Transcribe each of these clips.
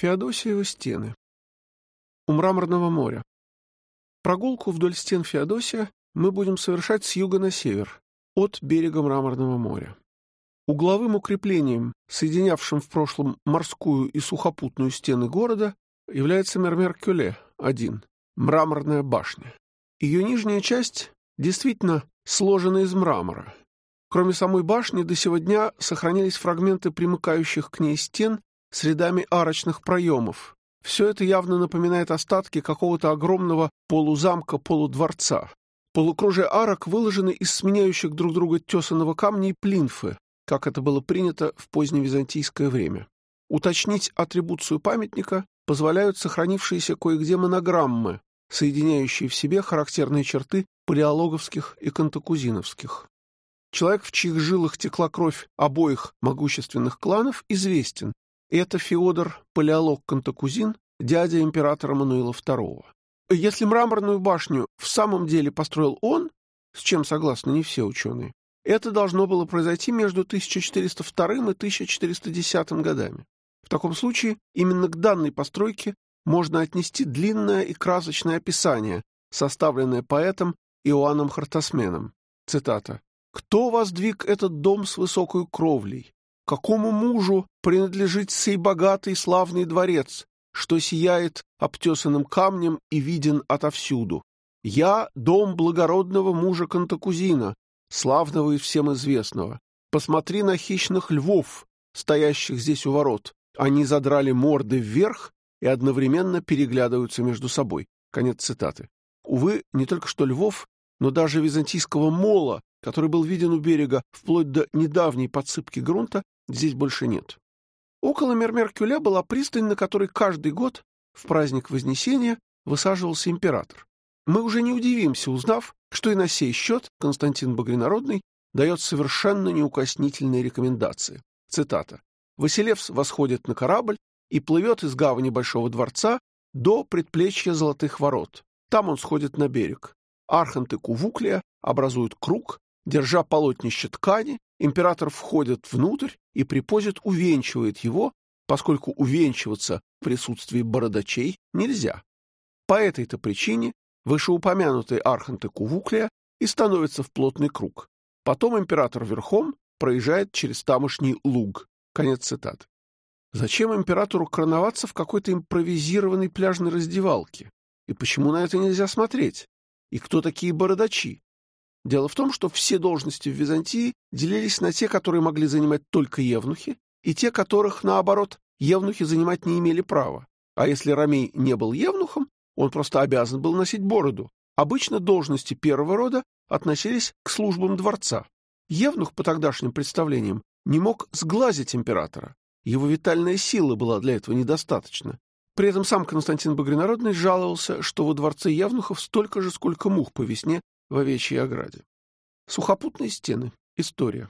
Феодосиева стены. У Мраморного моря. Прогулку вдоль стен Феодосия мы будем совершать с юга на север, от берега Мраморного моря. Угловым укреплением, соединявшим в прошлом морскую и сухопутную стены города, является Мермер-Кюле-1, мраморная башня. Ее нижняя часть действительно сложена из мрамора. Кроме самой башни, до сего дня сохранились фрагменты примыкающих к ней стен с рядами арочных проемов. Все это явно напоминает остатки какого-то огромного полузамка-полудворца. Полукружие арок выложены из сменяющих друг друга тесаного камня и плинфы, как это было принято в поздневизантийское время. Уточнить атрибуцию памятника позволяют сохранившиеся кое-где монограммы, соединяющие в себе характерные черты палеологовских и кантакузиновских. Человек, в чьих жилах текла кровь обоих могущественных кланов, известен, это Феодор Палеолог-Кантакузин, дядя императора Мануила II. Если мраморную башню в самом деле построил он, с чем согласны не все ученые, это должно было произойти между 1402 и 1410 годами. В таком случае именно к данной постройке можно отнести длинное и красочное описание, составленное поэтом Иоанном Хартасменом. Цитата. «Кто воздвиг этот дом с высокой кровлей? Какому мужу принадлежит сей богатый славный дворец, что сияет обтесанным камнем и виден отовсюду? Я — дом благородного мужа Кантакузина, славного и всем известного. Посмотри на хищных львов, стоящих здесь у ворот. Они задрали морды вверх и одновременно переглядываются между собой. Конец цитаты. Увы, не только что львов, но даже византийского мола, который был виден у берега вплоть до недавней подсыпки грунта, здесь больше нет. Около Мермеркюля была пристань, на которой каждый год в праздник Вознесения высаживался император. Мы уже не удивимся, узнав, что и на сей счет Константин Багринародный дает совершенно неукоснительные рекомендации. Цитата. «Василевс восходит на корабль и плывет из гавани Большого дворца до предплечья Золотых ворот. Там он сходит на берег. Арханты Кувуклия образуют круг, держа полотнище ткани, император входит внутрь и при увенчивает его, поскольку увенчиваться в присутствии бородачей нельзя. По этой-то причине вышеупомянутые арханты Кувуклия и становятся в плотный круг. Потом император верхом проезжает через тамошний луг. Конец цитаты. Зачем императору короноваться в какой-то импровизированной пляжной раздевалке? И почему на это нельзя смотреть? И кто такие бородачи? Дело в том, что все должности в Византии делились на те, которые могли занимать только евнухи, и те, которых, наоборот, евнухи занимать не имели права. А если Ромей не был евнухом, он просто обязан был носить бороду. Обычно должности первого рода относились к службам дворца. Евнух, по тогдашним представлениям, не мог сглазить императора. Его витальная сила была для этого недостаточна. При этом сам Константин Багринародный жаловался, что во дворце Евнухов столько же, сколько мух по весне в овечьей ограде. Сухопутные стены. История.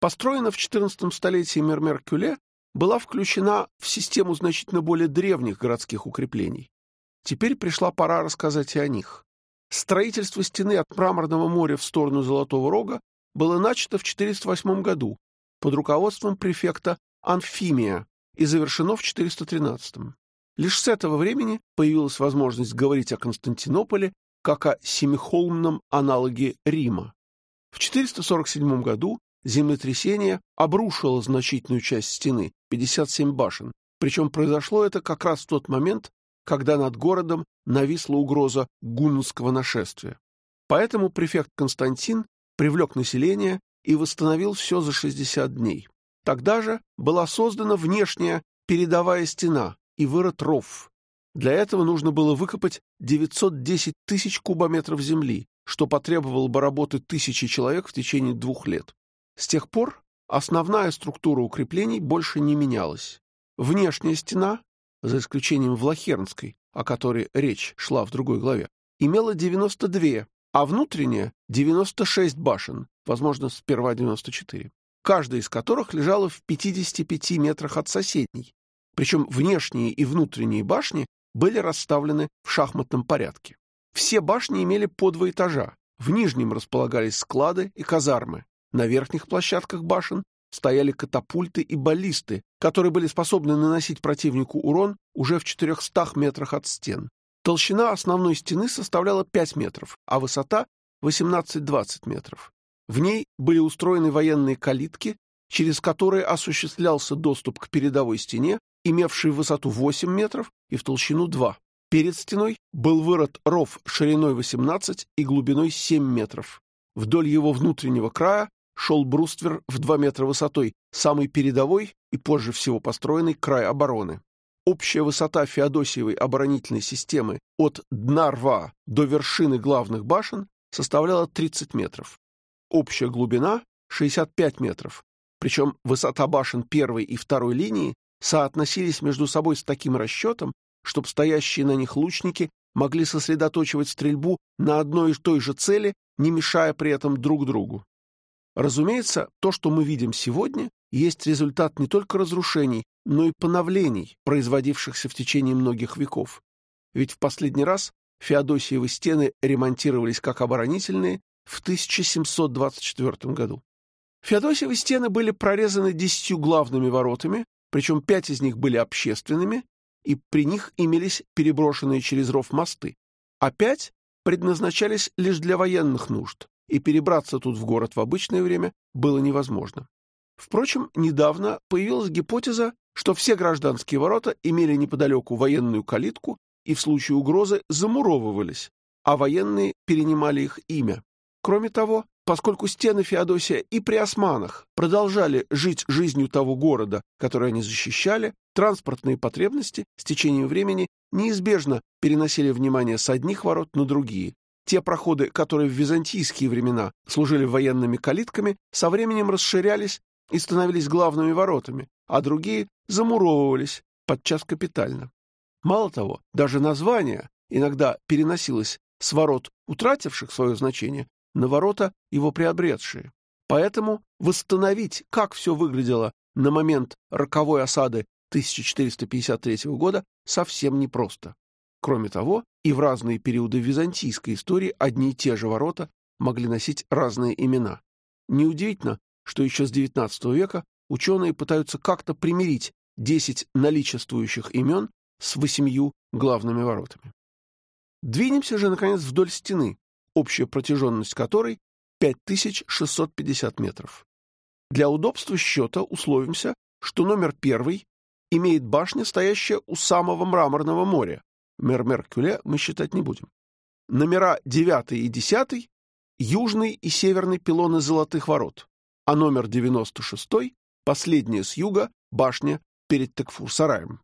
Построена в XIV столетии Мермер-Кюле, была включена в систему значительно более древних городских укреплений. Теперь пришла пора рассказать и о них. Строительство стены от Мраморного моря в сторону Золотого Рога было начато в 408 году под руководством префекта Анфимия и завершено в 413. Лишь с этого времени появилась возможность говорить о Константинополе как о семихолмном аналоге Рима. В 447 году землетрясение обрушило значительную часть стены, 57 башен, причем произошло это как раз в тот момент, когда над городом нависла угроза гуннского нашествия. Поэтому префект Константин привлек население и восстановил все за 60 дней. Тогда же была создана внешняя передовая стена и вырод ров, для этого нужно было выкопать 910 тысяч кубометров земли, что потребовало бы работы тысячи человек в течение двух лет. С тех пор основная структура укреплений больше не менялась. Внешняя стена, за исключением Влахернской, о которой речь шла в другой главе, имела 92, а внутренняя — 96 башен, возможно, сперва 94, каждая из которых лежала в 55 метрах от соседней. Причем внешние и внутренние башни были расставлены в шахматном порядке. Все башни имели по два этажа. В нижнем располагались склады и казармы. На верхних площадках башен стояли катапульты и баллисты, которые были способны наносить противнику урон уже в 400 метрах от стен. Толщина основной стены составляла 5 метров, а высота — 18-20 метров. В ней были устроены военные калитки, через которые осуществлялся доступ к передовой стене, имевшей высоту 8 метров и в толщину 2. Перед стеной был вырыт ров шириной 18 и глубиной 7 метров. Вдоль его внутреннего края шел бруствер в 2 метра высотой, самый передовой и позже всего построенный край обороны. Общая высота Феодосиевой оборонительной системы от дна рва до вершины главных башен составляла 30 метров. Общая глубина — 65 метров, причем высота башен первой и второй линии соотносились между собой с таким расчетом, чтобы стоящие на них лучники могли сосредоточивать стрельбу на одной и той же цели, не мешая при этом друг другу. Разумеется, то, что мы видим сегодня, есть результат не только разрушений, но и поновлений, производившихся в течение многих веков. Ведь в последний раз Феодосиевы стены ремонтировались как оборонительные в 1724 году. Феодосиевы стены были прорезаны десятью главными воротами, причем пять из них были общественными, и при них имелись переброшенные через ров мосты, а пять предназначались лишь для военных нужд, и перебраться тут в город в обычное время было невозможно. Впрочем, недавно появилась гипотеза, что все гражданские ворота имели неподалеку военную калитку и в случае угрозы замуровывались, а военные перенимали их имя. Кроме того, поскольку стены Феодосия и при османах продолжали жить жизнью того города, который они защищали, транспортные потребности с течением времени неизбежно переносили внимание с одних ворот на другие, те проходы, которые в византийские времена служили военными калитками, со временем расширялись и становились главными воротами, а другие замуровывались, подчас капитально. Мало того, даже название иногда переносилось с ворот, утративших свое значение, на ворота, его приобретшие. Поэтому восстановить, как все выглядело на момент роковой осады 1453 года, совсем непросто. Кроме того, и в разные периоды византийской истории одни и те же ворота могли носить разные имена. Неудивительно, что еще с XIX века ученые пытаются как-то примирить 10 наличествующих имен с восемью главными воротами. Двинемся же, наконец, вдоль стены, общая протяженность которой 5650 метров. Для удобства счета условимся, что номер первый имеет башня, стоящая у самого мраморного моря, Мермеркюле мы считать не будем. Номера 9 и 10 — южный и северный пилоны Золотых ворот, а номер 96 — последняя с юга башня перед Текфур-сараем.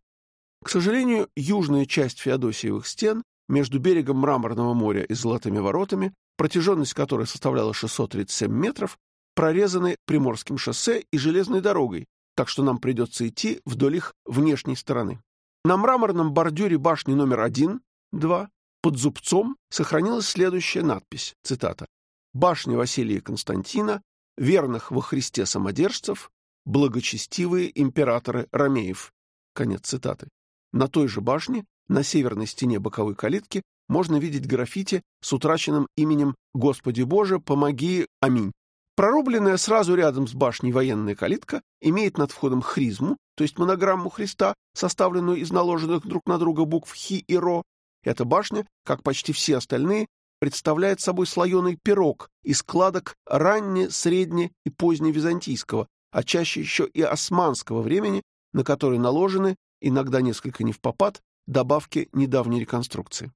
К сожалению, южная часть Феодосиевых стен между берегом Мраморного моря и Золотыми воротами, протяженность которой составляла 637 метров, прорезаны Приморским шоссе и железной дорогой, так что нам придется идти вдоль их внешней стороны. На мраморном бордюре башни номер 1, 2, под зубцом сохранилась следующая надпись, цитата, «Башня Василия Константина, верных во Христе самодержцев, благочестивые императоры Ромеев». Конец цитаты. На той же башне, на северной стене боковой калитки, можно видеть граффити с утраченным именем «Господи Боже, помоги, аминь». Прорубленная сразу рядом с башней военная калитка имеет над входом хризму, то есть монограмму Христа, составленную из наложенных друг на друга букв Хи и Ро. Эта башня, как почти все остальные, представляет собой слоеный пирог из складок ранне, средне и поздневизантийского, а чаще еще и османского времени, на который наложены, иногда несколько не в попад, добавки недавней реконструкции.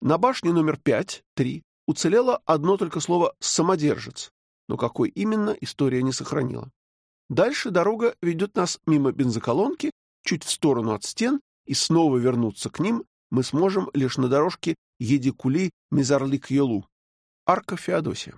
На башне номер 5, 3, уцелело одно только слово «самодержец», но какой именно, история не сохранила. Дальше дорога ведет нас мимо бензоколонки, чуть в сторону от стен, и снова вернуться к ним мы сможем лишь на дорожке Едикули-Мизарлик-Йолу, арка Феодосия.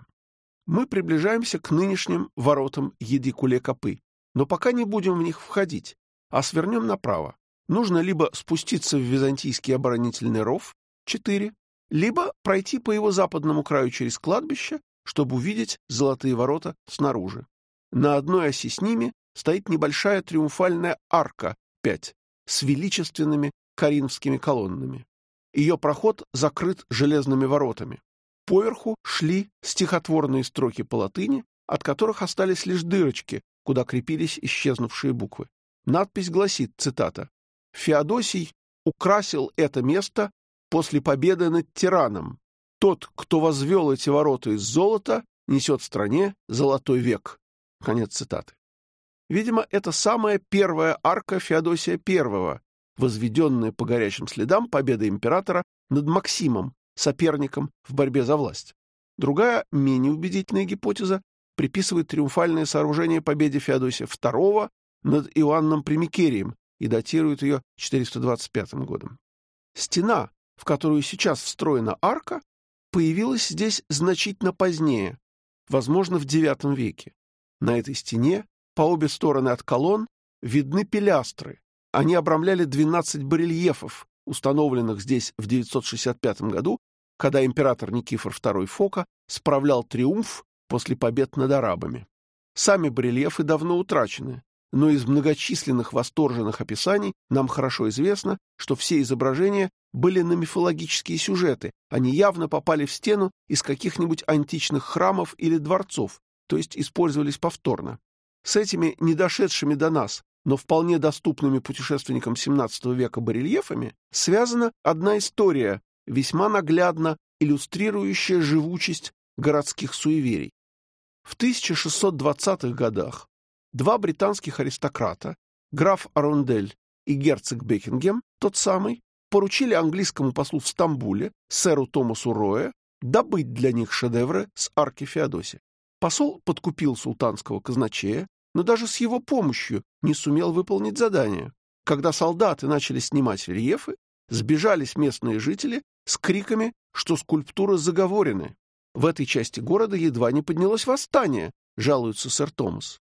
Мы приближаемся к нынешним воротам Едикуле-Копы, но пока не будем в них входить, а свернем направо. Нужно либо спуститься в византийский оборонительный ров, 4, либо пройти по его западному краю через кладбище чтобы увидеть золотые ворота снаружи. На одной оси с ними стоит небольшая триумфальная арка 5 с величественными коринфскими колоннами. Ее проход закрыт железными воротами. Поверху шли стихотворные строки по латыни, от которых остались лишь дырочки, куда крепились исчезнувшие буквы. Надпись гласит, цитата, «Феодосий украсил это место после победы над тираном. Тот, кто возвел эти ворота из золота, несет стране золотой век». Конец цитаты. Видимо, это самая первая арка Феодосия I, возведенная по горячим следам победы императора над Максимом, соперником в борьбе за власть. Другая, менее убедительная гипотеза приписывает триумфальное сооружение победе Феодосия II над Иоанном Примикерием и датирует ее 425 годом. Стена, в которую сейчас встроена арка, появилась здесь значительно позднее, возможно, в IX веке. На этой стене по обе стороны от колонн видны пилястры. Они обрамляли 12 барельефов, установленных здесь в 965 году, когда император Никифор II Фока справлял триумф после побед над арабами. Сами барельефы давно утрачены, но из многочисленных восторженных описаний нам хорошо известно, что все изображения были на мифологические сюжеты, они явно попали в стену из каких-нибудь античных храмов или дворцов, то есть использовались повторно. С этими недошедшими до нас, но вполне доступными путешественникам XVII века барельефами связана одна история, весьма наглядно иллюстрирующая живучесть городских суеверий. В 1620-х годах два британских аристократа, граф Арондель и герцог Бекингем, тот самый, поручили английскому послу в Стамбуле, сэру Томасу Роя, добыть для них шедевры с арки Феодосия. Посол подкупил султанского казначея, но даже с его помощью не сумел выполнить задание. Когда солдаты начали снимать рельефы, сбежались местные жители с криками, что скульптуры заговорены. В этой части города едва не поднялось восстание, жалуется сэр Томас.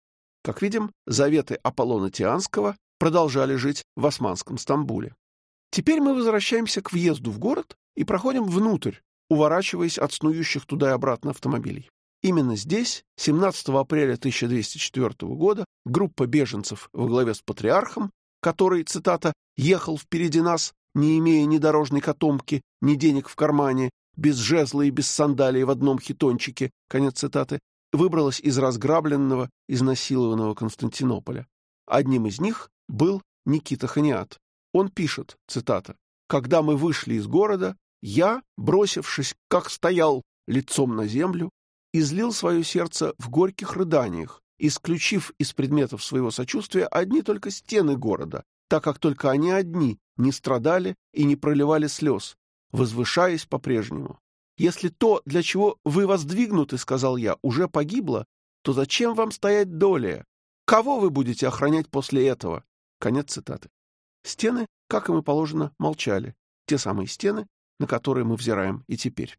Как видим, заветы Аполлона Тианского продолжали жить в османском Стамбуле. Теперь мы возвращаемся к въезду в город и проходим внутрь, уворачиваясь от снующих туда и обратно автомобилей. Именно здесь, 17 апреля 1204 года, группа беженцев во главе с патриархом, который, цитата, «ехал впереди нас, не имея ни дорожной котомки, ни денег в кармане, без жезла и без сандалий в одном хитончике», конец цитаты, выбралась из разграбленного, изнасилованного Константинополя. Одним из них был Никита Ханиат. Он пишет, цитата, «Когда мы вышли из города, я, бросившись, как стоял лицом на землю, излил свое сердце в горьких рыданиях, исключив из предметов своего сочувствия одни только стены города, так как только они одни не страдали и не проливали слез, возвышаясь по-прежнему. «Если то, для чего вы воздвигнуты, — сказал я, — уже погибло, то зачем вам стоять долее? Кого вы будете охранять после этого?» Конец цитаты. Стены, как им и положено, молчали. Те самые стены, на которые мы взираем и теперь.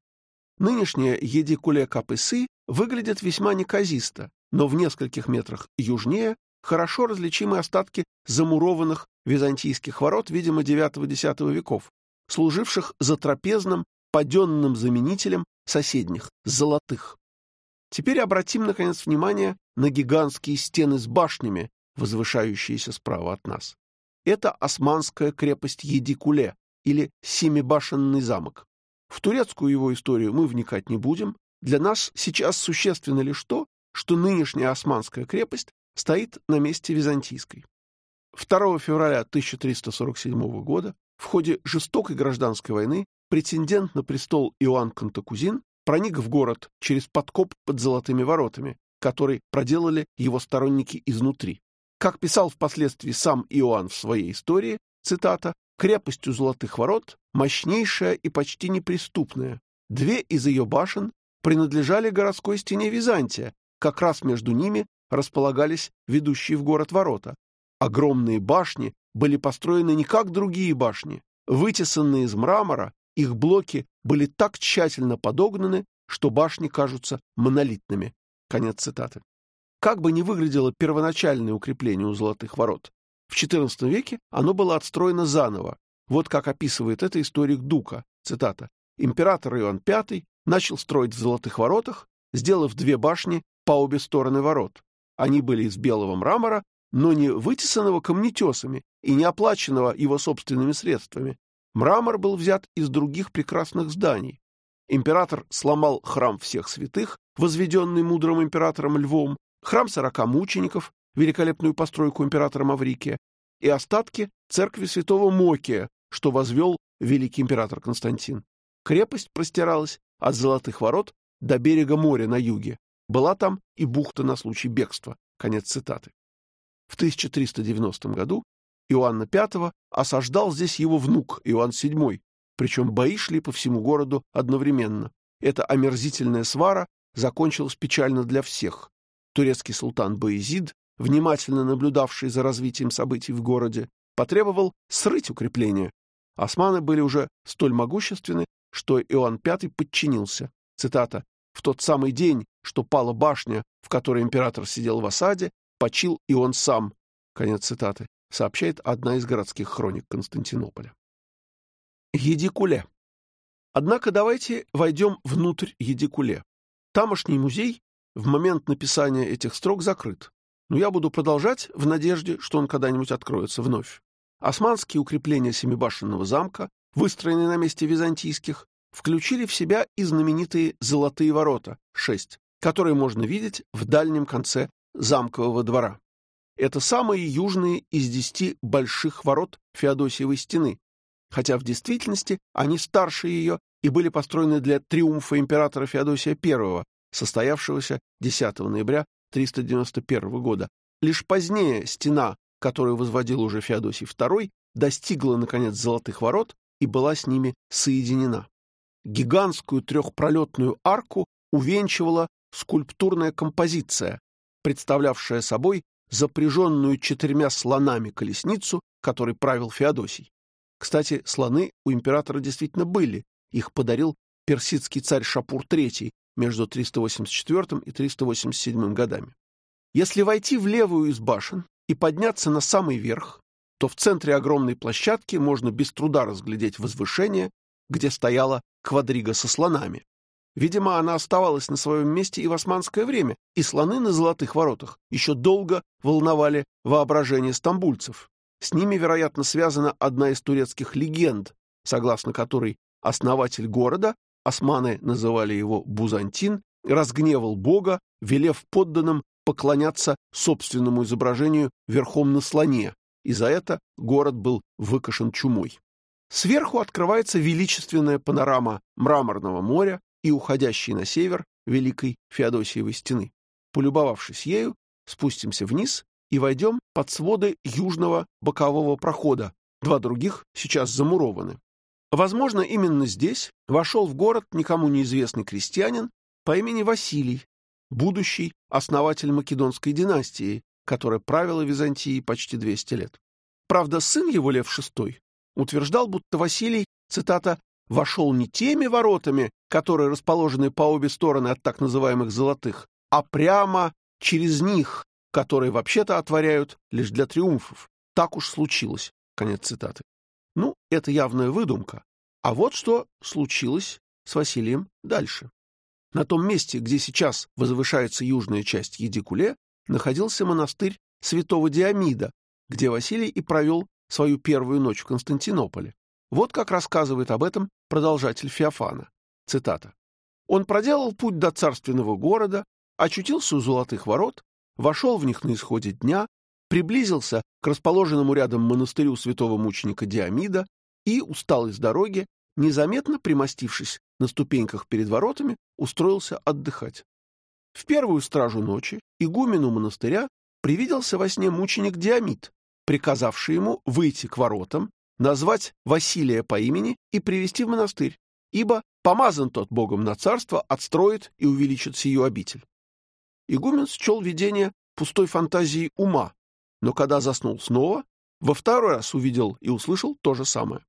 Нынешняя Едикуле Капысы выглядит весьма неказисто, но в нескольких метрах южнее хорошо различимы остатки замурованных византийских ворот, видимо, IX-X веков, служивших затрапезным, паденным заменителем соседних, золотых. Теперь обратим, наконец, внимание на гигантские стены с башнями, возвышающиеся справа от нас. Это османская крепость Едикуле, или Семибашенный замок. В турецкую его историю мы вникать не будем. Для нас сейчас существенно лишь то, что нынешняя османская крепость стоит на месте византийской. 2 февраля 1347 года в ходе жестокой гражданской войны претендент на престол Иоанн Кантакузин проник в город через подкоп под золотыми воротами, который проделали его сторонники изнутри. Как писал впоследствии сам Иоанн в своей истории, цитата, крепостью золотых ворот, мощнейшая и почти неприступная. Две из ее башен принадлежали городской стене Византия, как раз между ними располагались ведущие в город ворота. Огромные башни были построены не как другие башни. Вытесанные из мрамора, их блоки были так тщательно подогнаны, что башни кажутся монолитными. Конец цитаты. Как бы ни выглядело первоначальное укрепление у золотых ворот, в XIV веке оно было отстроено заново. Вот как описывает это историк Дука. Цитата. «Император Иоанн V начал строить в Золотых воротах, сделав две башни по обе стороны ворот. Они были из белого мрамора, но не вытесанного камнетесами и не оплаченного его собственными средствами. Мрамор был взят из других прекрасных зданий. Император сломал храм всех святых, возведенный мудрым императором Львом, храм сорока мучеников, великолепную постройку императора Маврикия, и остатки церкви святого Мокия, что возвел великий император Константин. Крепость простиралась от Золотых ворот до берега моря на юге. Была там и бухта на случай бегства. Конец цитаты. В 1390 году Иоанна V осаждал здесь его внук Иоанн VII, причем бои шли по всему городу одновременно. Эта омерзительная свара закончилась печально для всех. Турецкий султан Баезид, внимательно наблюдавший за развитием событий в городе, потребовал срыть укрепления. Османы были уже столь могущественны, что Иоанн V подчинился. Цитата. «В тот самый день, что пала башня, в которой император сидел в осаде, почил и он сам». Конец цитаты. Сообщает одна из городских хроник Константинополя. Едикуле. Однако давайте войдем внутрь Едикуле. Тамошний музей в момент написания этих строк закрыт, но я буду продолжать в надежде, что он когда-нибудь откроется вновь. Османские укрепления Семибашенного замка, выстроенные на месте византийских, включили в себя и знаменитые «золотые ворота» — шесть, которые можно видеть в дальнем конце замкового двора. Это самые южные из десяти больших ворот Феодосиевой стены, хотя в действительности они старше ее и были построены для триумфа императора Феодосия I, состоявшегося 10 ноября 391 года. Лишь позднее стена, которую возводил уже Феодосий II, достигла, наконец, Золотых ворот и была с ними соединена. Гигантскую трехпролетную арку увенчивала скульптурная композиция, представлявшая собой запряженную четырьмя слонами колесницу, которой правил Феодосий. Кстати, слоны у императора действительно были, их подарил персидский царь Шапур III между 384 и 387 годами. Если войти в левую из башен и подняться на самый верх, то в центре огромной площадки можно без труда разглядеть возвышение, где стояла квадрига со слонами. Видимо, она оставалась на своем месте и в османское время, и слоны на золотых воротах еще долго волновали воображение стамбульцев. С ними, вероятно, связана одна из турецких легенд, согласно которой основатель города, османы называли его Бузантин, разгневал бога, велев подданным поклоняться собственному изображению верхом на слоне, и за это город был выкошен чумой. Сверху открывается величественная панорама мраморного моря и уходящей на север Великой Феодосиевой стены. Полюбовавшись ею, спустимся вниз и войдем под своды южного бокового прохода. Два других сейчас замурованы. Возможно, именно здесь вошел в город никому неизвестный крестьянин по имени Василий, будущий основатель Македонской династии, которая правила Византией почти 200 лет. Правда, сын его, Лев VI, утверждал, будто Василий, цитата, «вошел не теми воротами, которые расположены по обе стороны от так называемых «золотых», а прямо через них, которые вообще-то отворяют лишь для триумфов. Так уж случилось». Конец цитаты. Ну, это явная выдумка. А вот что случилось с Василием дальше. На том месте, где сейчас возвышается южная часть Едикуле, находился монастырь святого Диамида, где Василий и провел свою первую ночь в Константинополе. Вот как рассказывает об этом продолжатель Феофана. Цитата. «Он проделал путь до царственного города, очутился у золотых ворот, вошел в них на исходе дня, приблизился к расположенному рядом монастырю святого мученика Диамида и, усталый с дороги, незаметно примостившись на ступеньках перед воротами, устроился отдыхать. В первую стражу ночи игумену монастыря привиделся во сне мученик Диамид, приказавший ему выйти к воротам, назвать Василия по имени и привести в монастырь, ибо помазан тот Богом на царство, отстроит и увеличит сию обитель. Игумен счел видение пустой фантазией ума, но когда заснул снова, во второй раз увидел и услышал то же самое.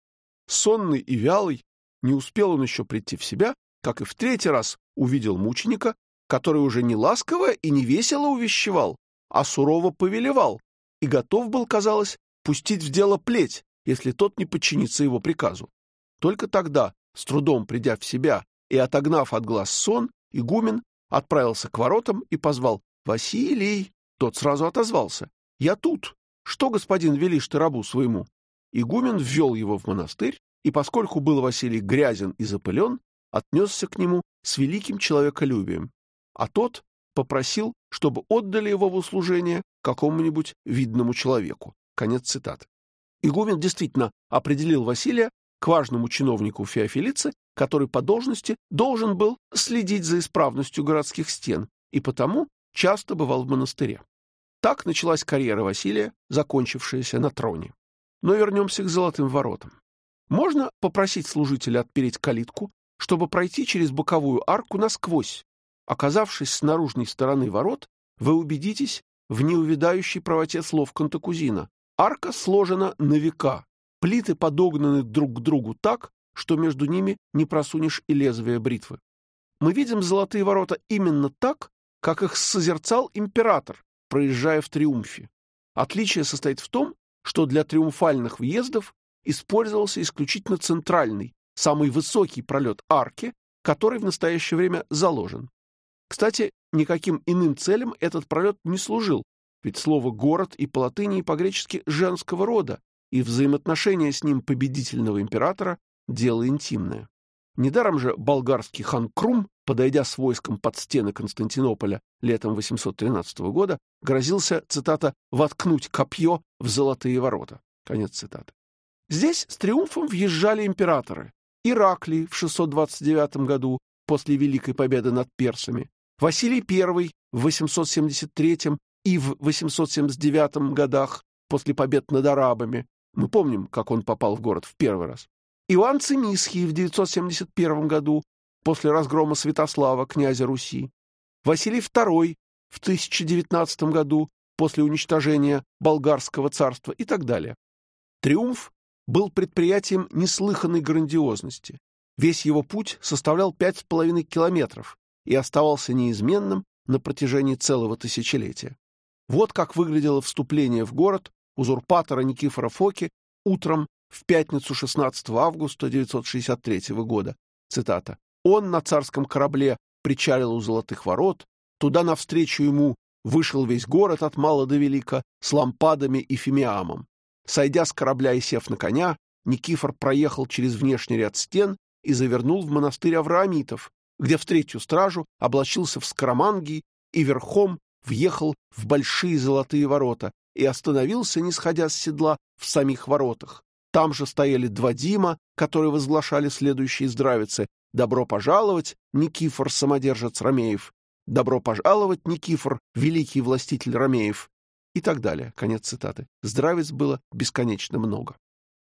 Сонный и вялый, не успел он еще прийти в себя, как и в третий раз увидел мученика, который уже не ласково и не весело увещевал, а сурово повелевал, и готов был, казалось, пустить в дело плеть, если тот не подчинится его приказу. Только тогда, с трудом придя в себя и отогнав от глаз сон, игумен отправился к воротам и позвал «Василий!» Тот сразу отозвался «Я тут! Что, господин, велишь ты рабу своему?» Игумен ввел его в монастырь, и поскольку был Василий грязен и запылен, отнесся к нему с великим человеколюбием, а тот попросил, чтобы отдали его в услужение какому-нибудь видному человеку. Конец цитаты. Игумен действительно определил Василия к важному чиновнику Феофилицы, который по должности должен был следить за исправностью городских стен и потому часто бывал в монастыре. Так началась карьера Василия, закончившаяся на троне. Но вернемся к золотым воротам. Можно попросить служителя отпереть калитку, чтобы пройти через боковую арку насквозь. Оказавшись с наружной стороны ворот, вы убедитесь в неувидающей правоте слов Кантакузина. Арка сложена на века, плиты подогнаны друг к другу так, что между ними не просунешь и лезвие бритвы. Мы видим золотые ворота именно так, как их созерцал император, проезжая в триумфе. Отличие состоит в том, что для триумфальных въездов использовался исключительно центральный, самый высокий пролет арки, который в настоящее время заложен. Кстати, никаким иным целям этот пролет не служил, ведь слово «город» и по латыни, и по-гречески женского рода, и взаимоотношения с ним победительного императора – дело интимное. Недаром же болгарский хан Крум, подойдя с войском под стены Константинополя летом 813 года, грозился, цитата, «воткнуть копье в золотые ворота». Конец цитаты. Здесь с триумфом въезжали императоры. Ираклий в 629 году, после Великой Победы над персами, Василий I в 873 и в 879 годах после побед над арабами. Мы помним, как он попал в город в первый раз. Иоанн Цимисхий в 971 году после разгрома Святослава, князя Руси. Василий II в 1019 году после уничтожения болгарского царства и так далее. Триумф был предприятием неслыханной грандиозности. Весь его путь составлял пять с половиной километров и оставался неизменным на протяжении целого тысячелетия. Вот как выглядело вступление в город узурпатора Никифора Фоки утром в пятницу 16 августа 963 года. Цитата. «Он на царском корабле причалил у золотых ворот, туда навстречу ему вышел весь город от мала до велика с лампадами и фимиамом. Сойдя с корабля и сев на коня, Никифор проехал через внешний ряд стен и завернул в монастырь Авраамитов, где в третью стражу облачился в скоромангии и верхом въехал в большие золотые ворота и остановился, не сходя с седла, в самих воротах. Там же стояли два Дима, которые возглашали следующие здравицы «Добро пожаловать, Никифор, самодержец Ромеев! Добро пожаловать, Никифор, великий властитель Ромеев! и так далее. Конец цитаты. Здравиц было бесконечно много.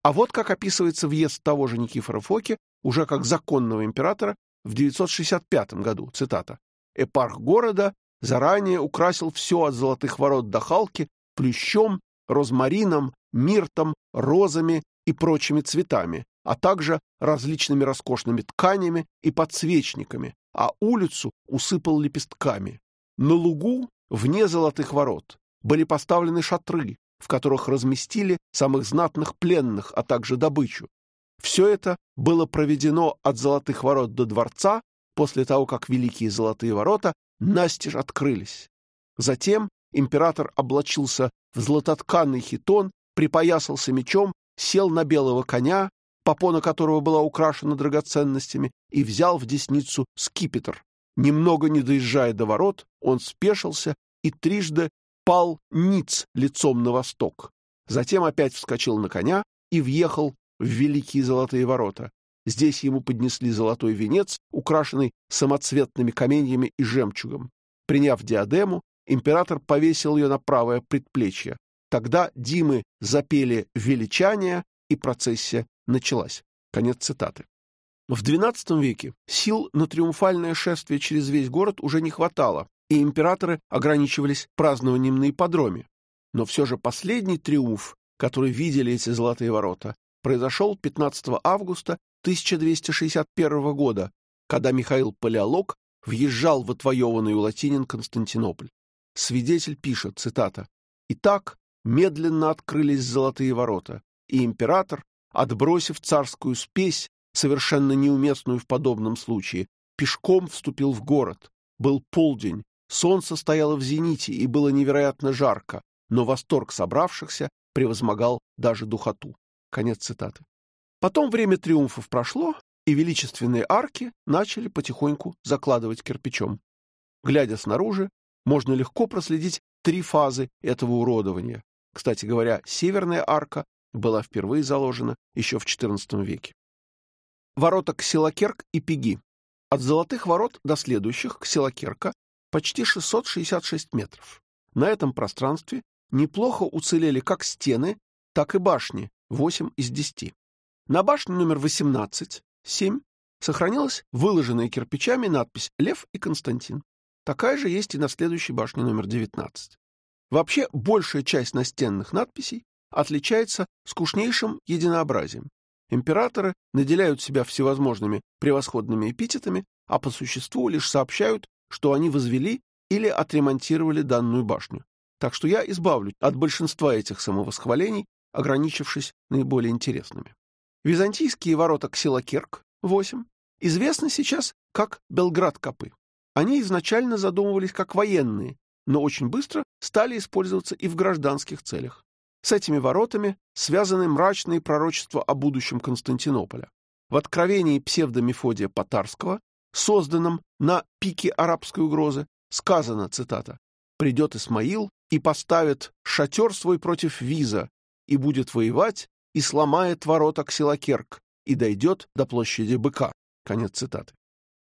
А вот как описывается въезд того же Никифора Фоки уже как законного императора в 965 году. Цитата. «Эпарх города заранее украсил все от золотых ворот до Халки плющом, розмарином, миртом, розами и прочими цветами, а также различными роскошными тканями и подсвечниками, а улицу усыпал лепестками. На лугу, вне золотых ворот, были поставлены шатры, в которых разместили самых знатных пленных, а также добычу. Все это было проведено от Золотых ворот до дворца после того, как Великие Золотые ворота настежь открылись. Затем император облачился в златотканный хитон, припоясался мечом, сел на белого коня, попона которого была украшена драгоценностями, и взял в десницу скипетр. Немного не доезжая до ворот, он спешился и трижды пал ниц лицом на восток. Затем опять вскочил на коня и въехал в Великие Золотые Ворота. Здесь ему поднесли золотой венец, украшенный самоцветными каменьями и жемчугом. Приняв диадему, император повесил ее на правое предплечье. Тогда Димы запели величание, и процессия началась. Конец цитаты. В XII веке сил на триумфальное шествие через весь город уже не хватало, и императоры ограничивались празднованием на ипподроме. Но все же последний триумф, который видели эти золотые ворота, произошел 15 августа 1261 года, когда Михаил Палеолог въезжал в отвоеванный у латинин Константинополь. Свидетель пишет, цитата, «Итак, медленно открылись золотые ворота, и император, отбросив царскую спесь, совершенно неуместную в подобном случае, пешком вступил в город. Был полдень, Солнце стояло в зените, и было невероятно жарко, но восторг собравшихся превозмогал даже духоту. Конец цитаты. Потом время триумфов прошло, и величественные арки начали потихоньку закладывать кирпичом. Глядя снаружи, можно легко проследить три фазы этого уродования. Кстати говоря, северная арка была впервые заложена еще в XIV веке. Ворота Ксилакерк и Пеги. От Золотых ворот до следующих, Ксилакерка, почти 666 метров. На этом пространстве неплохо уцелели как стены, так и башни, 8 из 10. На башне номер 18, 7, сохранилась выложенная кирпичами надпись «Лев и Константин». Такая же есть и на следующей башне номер 19. Вообще, большая часть настенных надписей отличается скучнейшим единообразием. Императоры наделяют себя всевозможными превосходными эпитетами, а по существу лишь сообщают, что они возвели или отремонтировали данную башню. Так что я избавлюсь от большинства этих самовосхвалений, ограничившись наиболее интересными. Византийские ворота Ксилакерк, 8, известны сейчас как Белград-Копы. Они изначально задумывались как военные, но очень быстро стали использоваться и в гражданских целях. С этими воротами связаны мрачные пророчества о будущем Константинополя. В откровении псевдомефодия Потарского, созданном на пике арабской угрозы, сказано, цитата, «Придет Исмаил и поставит шатер свой против Виза, и будет воевать, и сломает ворота Ксилакерк, и дойдет до площади Быка». Конец цитаты.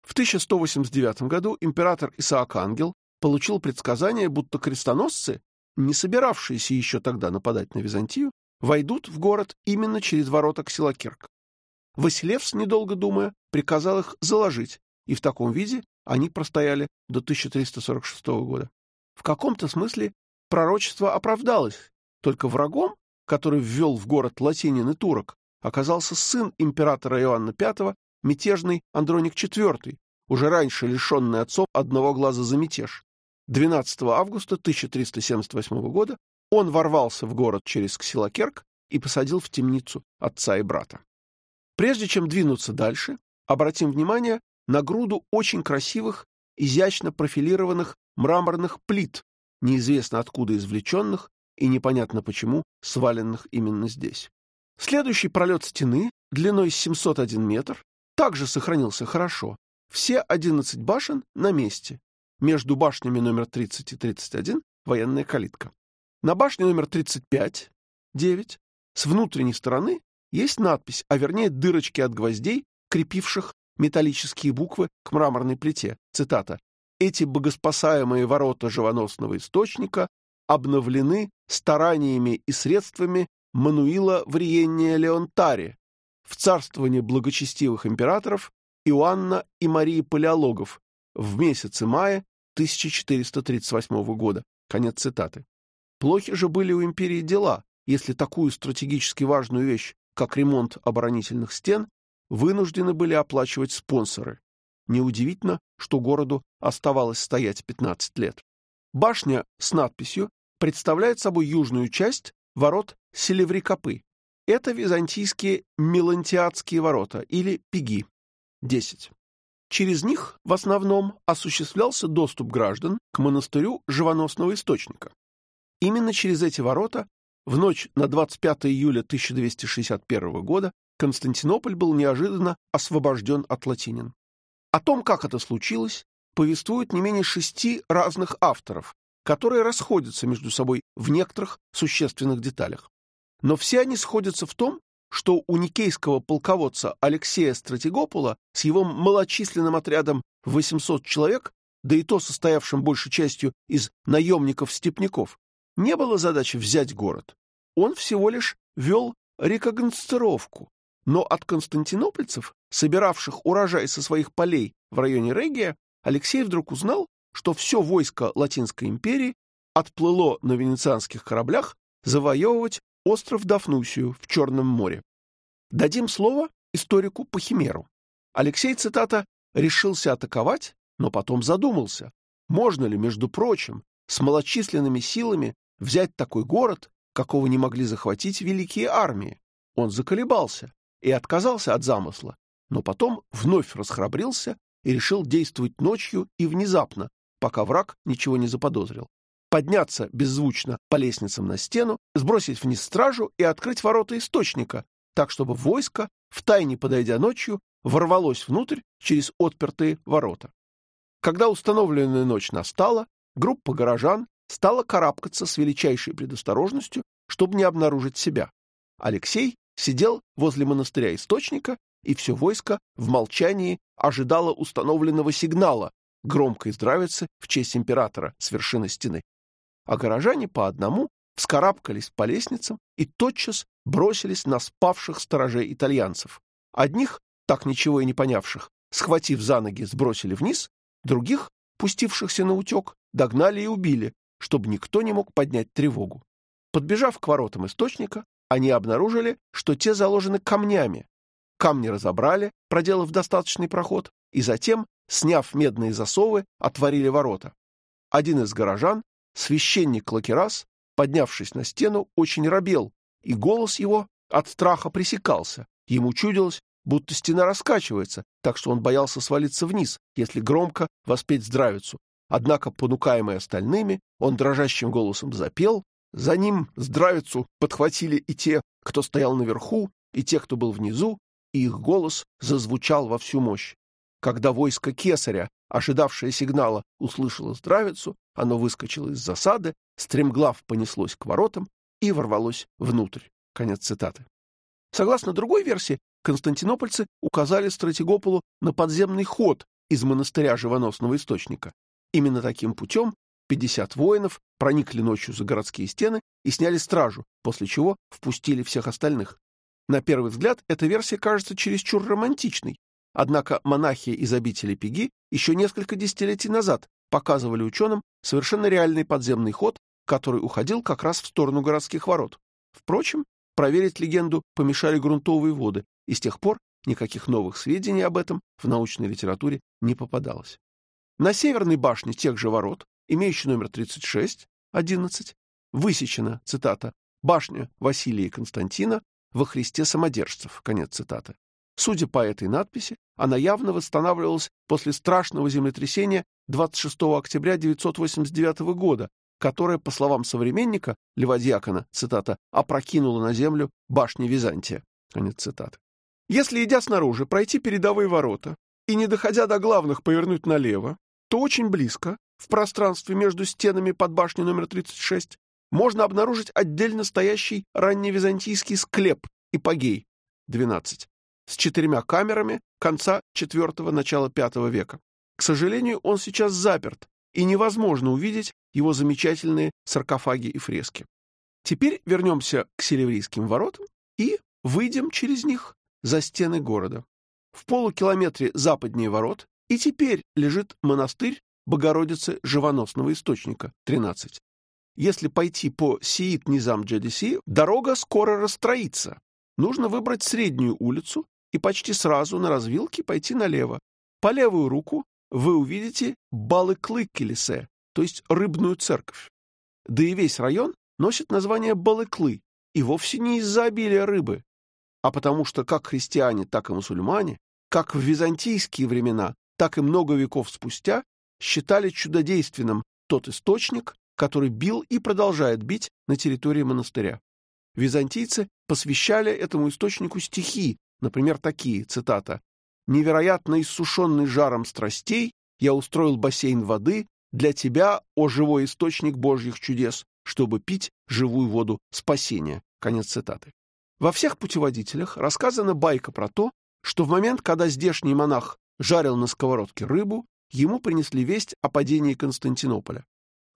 В 1189 году император Исаак Ангел получил предсказание, будто крестоносцы не собиравшиеся еще тогда нападать на Византию, войдут в город именно через ворота Ксилакерк. Василевс, недолго думая, приказал их заложить, и в таком виде они простояли до 1346 года. В каком-то смысле пророчество оправдалось, только врагом, который ввел в город латинин и турок, оказался сын императора Иоанна V, мятежный Андроник IV, уже раньше лишенный отцов одного глаза за мятеж. 12 августа 1378 года он ворвался в город через Ксилакерк и посадил в темницу отца и брата. Прежде чем двинуться дальше, обратим внимание на груду очень красивых, изящно профилированных мраморных плит, неизвестно откуда извлеченных и непонятно почему сваленных именно здесь. Следующий пролет стены длиной 701 метр также сохранился хорошо. Все 11 башен на месте, между башнями номер 30 и 31 военная калитка. На башне номер 35, 9, с внутренней стороны есть надпись, а вернее дырочки от гвоздей, крепивших металлические буквы к мраморной плите. Цитата. «Эти богоспасаемые ворота живоносного источника обновлены стараниями и средствами Мануила Вриения Леонтари в царствовании благочестивых императоров Иоанна и Марии Палеологов в месяце мая 1438 года. Конец цитаты. Плохи же были у империи дела, если такую стратегически важную вещь, как ремонт оборонительных стен, вынуждены были оплачивать спонсоры. Неудивительно, что городу оставалось стоять 15 лет. Башня с надписью представляет собой южную часть ворот Селеврикопы. Это византийские Мелантиадские ворота или Пеги. 10. Через них в основном осуществлялся доступ граждан к монастырю живоносного источника. Именно через эти ворота в ночь на 25 июля 1261 года Константинополь был неожиданно освобожден от латинин. О том, как это случилось, повествуют не менее шести разных авторов, которые расходятся между собой в некоторых существенных деталях. Но все они сходятся в том, что у никейского полководца Алексея Стратегопула с его малочисленным отрядом в 800 человек, да и то состоявшим большей частью из наемников-степняков, не было задачи взять город. Он всего лишь вел рекогностировку, но от константинопольцев, собиравших урожай со своих полей в районе Регия, Алексей вдруг узнал, что все войско Латинской империи отплыло на венецианских кораблях завоевывать остров Дафнусию в Черном море. Дадим слово историку Пахимеру. Алексей, цитата, «решился атаковать, но потом задумался, можно ли, между прочим, с малочисленными силами взять такой город, какого не могли захватить великие армии. Он заколебался и отказался от замысла, но потом вновь расхрабрился и решил действовать ночью и внезапно, пока враг ничего не заподозрил подняться беззвучно по лестницам на стену, сбросить вниз стражу и открыть ворота источника, так чтобы войско, втайне подойдя ночью, ворвалось внутрь через отпертые ворота. Когда установленная ночь настала, группа горожан стала карабкаться с величайшей предосторожностью, чтобы не обнаружить себя. Алексей сидел возле монастыря Источника, и все войско в молчании ожидало установленного сигнала громко здравиться в честь императора с вершины стены. А горожане по одному вскарабкались по лестницам и тотчас бросились на спавших сторожей итальянцев. Одних, так ничего и не понявших, схватив за ноги, сбросили вниз, других, пустившихся на утек, догнали и убили, чтобы никто не мог поднять тревогу. Подбежав к воротам источника, они обнаружили, что те заложены камнями. Камни разобрали, проделав достаточный проход, и затем, сняв медные засовы, отворили ворота. Один из горожан, священник Лакерас, поднявшись на стену, очень робел, и голос его от страха пресекался. Ему чудилось, будто стена раскачивается, так что он боялся свалиться вниз, если громко воспеть здравицу. Однако, понукаемый остальными, он дрожащим голосом запел, за ним здравицу подхватили и те, кто стоял наверху, и те, кто был внизу, и их голос зазвучал во всю мощь. Когда войско кесаря, ожидавшее сигнала, услышало здравицу, оно выскочило из засады, стремглав понеслось к воротам и ворвалось внутрь. Конец цитаты. Согласно другой версии, константинопольцы указали стратегополу на подземный ход из монастыря живоносного источника. Именно таким путем 50 воинов проникли ночью за городские стены и сняли стражу, после чего впустили всех остальных. На первый взгляд, эта версия кажется чересчур романтичной, однако монахи из обители Пеги еще несколько десятилетий назад показывали ученым совершенно реальный подземный ход, который уходил как раз в сторону городских ворот. Впрочем, проверить легенду помешали грунтовые воды, и с тех пор никаких новых сведений об этом в научной литературе не попадалось. На северной башне тех же ворот, имеющей номер 36, 11, высечена, цитата, «Башня Василия Константина во Христе самодержцев», конец цитаты. Судя по этой надписи, она явно восстанавливалась после страшного землетрясения 26 октября 989 года, которое, по словам современника Льва Дьякона, цитата, «опрокинуло на землю башни Византия». Конец цитаты. Если, идя снаружи, пройти передовые ворота и, не доходя до главных, повернуть налево, то очень близко, в пространстве между стенами под башней номер 36, можно обнаружить отдельно стоящий ранневизантийский склеп Ипогей 12 с четырьмя камерами конца IV – начала V века. К сожалению, он сейчас заперт, и невозможно увидеть его замечательные саркофаги и фрески. Теперь вернемся к Селеврийским воротам и выйдем через них за стены города. В полукилометре западнее ворот и теперь лежит монастырь Богородицы Живоносного Источника, 13. Если пойти по Сиит-Низам-Джадиси, дорога скоро расстроится. Нужно выбрать среднюю улицу и почти сразу на развилке пойти налево. По левую руку вы увидите Балыклы-Келесе, то есть рыбную церковь. Да и весь район носит название Балыклы, и вовсе не из-за обилия рыбы, а потому что как христиане, так и мусульмане, как в византийские времена, так и много веков спустя, считали чудодейственным тот источник, который бил и продолжает бить на территории монастыря. Византийцы посвящали этому источнику стихи, например, такие, цитата, «Невероятно иссушенный жаром страстей, я устроил бассейн воды для тебя, о живой источник божьих чудес, чтобы пить живую воду спасения». Конец цитаты. Во всех путеводителях рассказана байка про то, что в момент, когда здешний монах жарил на сковородке рыбу, ему принесли весть о падении Константинополя.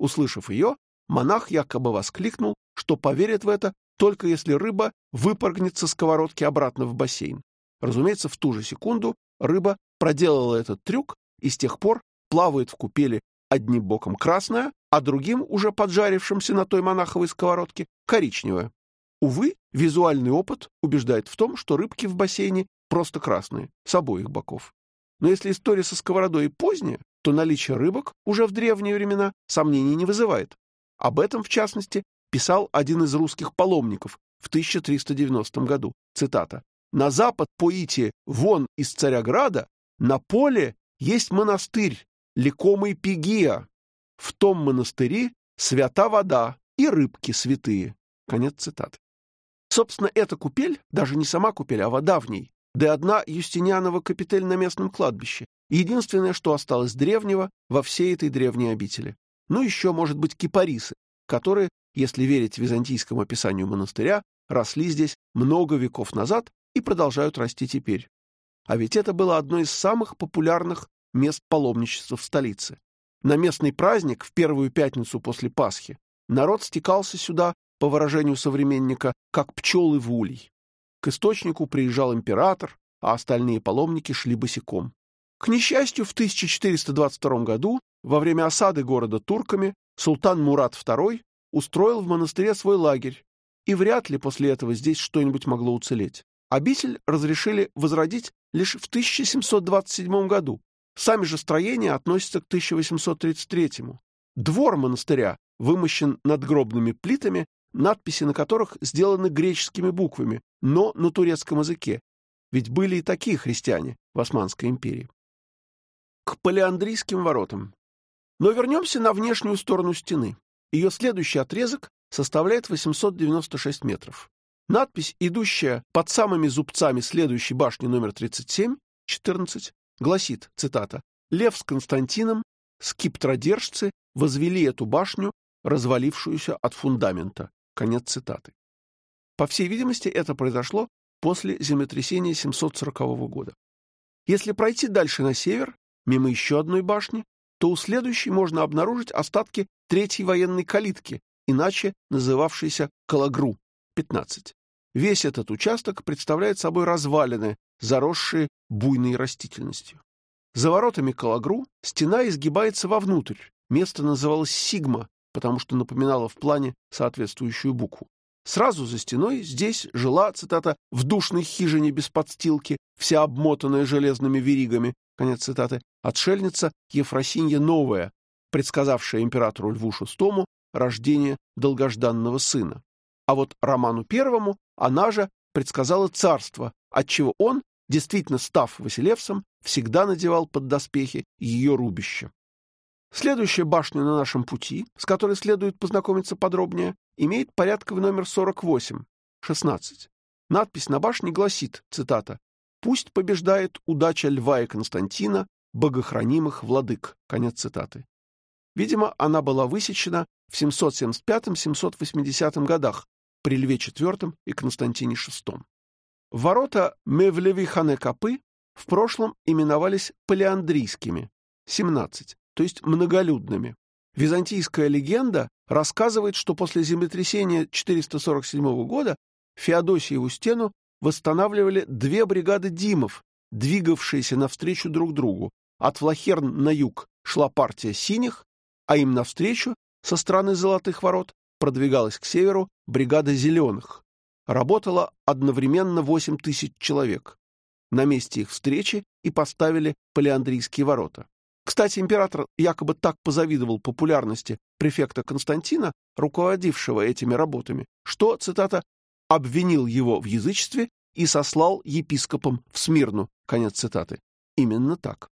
Услышав ее, монах якобы воскликнул, что поверит в это только если рыба выпрыгнет со сковородки обратно в бассейн. Разумеется, в ту же секунду рыба проделала этот трюк и с тех пор плавает в купели одним боком красная, а другим, уже поджарившимся на той монаховой сковородке, коричневая. Увы, визуальный опыт убеждает в том, что рыбки в бассейне просто красные, с обоих боков. Но если история со сковородой поздняя, то наличие рыбок уже в древние времена сомнений не вызывает. Об этом, в частности, писал один из русских паломников в 1390 году. Цитата. «На запад по Ите, вон из Царяграда, на поле есть монастырь, лекомый Пегия. В том монастыре свята вода и рыбки святые». Конец цитаты. Собственно, эта купель, даже не сама купель, а вода в ней, да и одна Юстинианова капитель на местном кладбище, единственное, что осталось древнего во всей этой древней обители. Ну, еще, может быть, кипарисы, которые, если верить византийскому описанию монастыря, росли здесь много веков назад и продолжают расти теперь. А ведь это было одно из самых популярных мест паломничества в столице. На местный праздник, в первую пятницу после Пасхи, народ стекался сюда, по выражению современника, как пчелы в улей. К источнику приезжал император, а остальные паломники шли босиком. К несчастью, в 1422 году, во время осады города турками, султан Мурат II устроил в монастыре свой лагерь, и вряд ли после этого здесь что-нибудь могло уцелеть. Обитель разрешили возродить лишь в 1727 году. Сами же строения относятся к 1833 -му. Двор монастыря вымощен надгробными плитами, надписи на которых сделаны греческими буквами, но на турецком языке. Ведь были и такие христиане в Османской империи. К Палеандрийским воротам. Но вернемся на внешнюю сторону стены. Ее следующий отрезок составляет 896 метров. Надпись, идущая под самыми зубцами следующей башни номер 37, 14, гласит, цитата, «Лев с Константином, скиптродержцы, возвели эту башню, развалившуюся от фундамента». Конец цитаты. По всей видимости, это произошло после землетрясения 740 года. Если пройти дальше на север, мимо еще одной башни, то у следующей можно обнаружить остатки третьей военной калитки, иначе называвшейся Калагру, 15. Весь этот участок представляет собой развалины, заросшие буйной растительностью. За воротами Калагру стена изгибается вовнутрь. Место называлось Сигма, потому что напоминало в плане соответствующую букву. Сразу за стеной здесь жила, цитата, «в душной хижине без подстилки, вся обмотанная железными веригами», конец цитаты, отшельница Ефросинья Новая, предсказавшая императору Льву VI рождение долгожданного сына. А вот Роману I она же предсказала царство, отчего он, действительно став Василевсом, всегда надевал под доспехи ее рубище. Следующая башня на нашем пути, с которой следует познакомиться подробнее, имеет порядковый номер 48, 16. Надпись на башне гласит, цитата, «Пусть побеждает удача Льва и Константина, богохранимых владык». Конец цитаты. Видимо, она была высечена в 775-780 годах при Льве IV и Константине VI. Ворота Мевлевихане-Капы в прошлом именовались палеандрийскими, 17, то есть многолюдными. Византийская легенда рассказывает, что после землетрясения 447 года Феодосиеву стену восстанавливали две бригады димов, двигавшиеся навстречу друг другу. От Влахерн на юг шла партия синих, а им навстречу, со стороны Золотых ворот, продвигалась к северу бригада зеленых. Работало одновременно 8 тысяч человек. На месте их встречи и поставили Палеандрийские ворота. Кстати, император якобы так позавидовал популярности префекта Константина, руководившего этими работами, что, цитата, «обвинил его в язычестве и сослал епископом в Смирну». Конец цитаты. Именно так.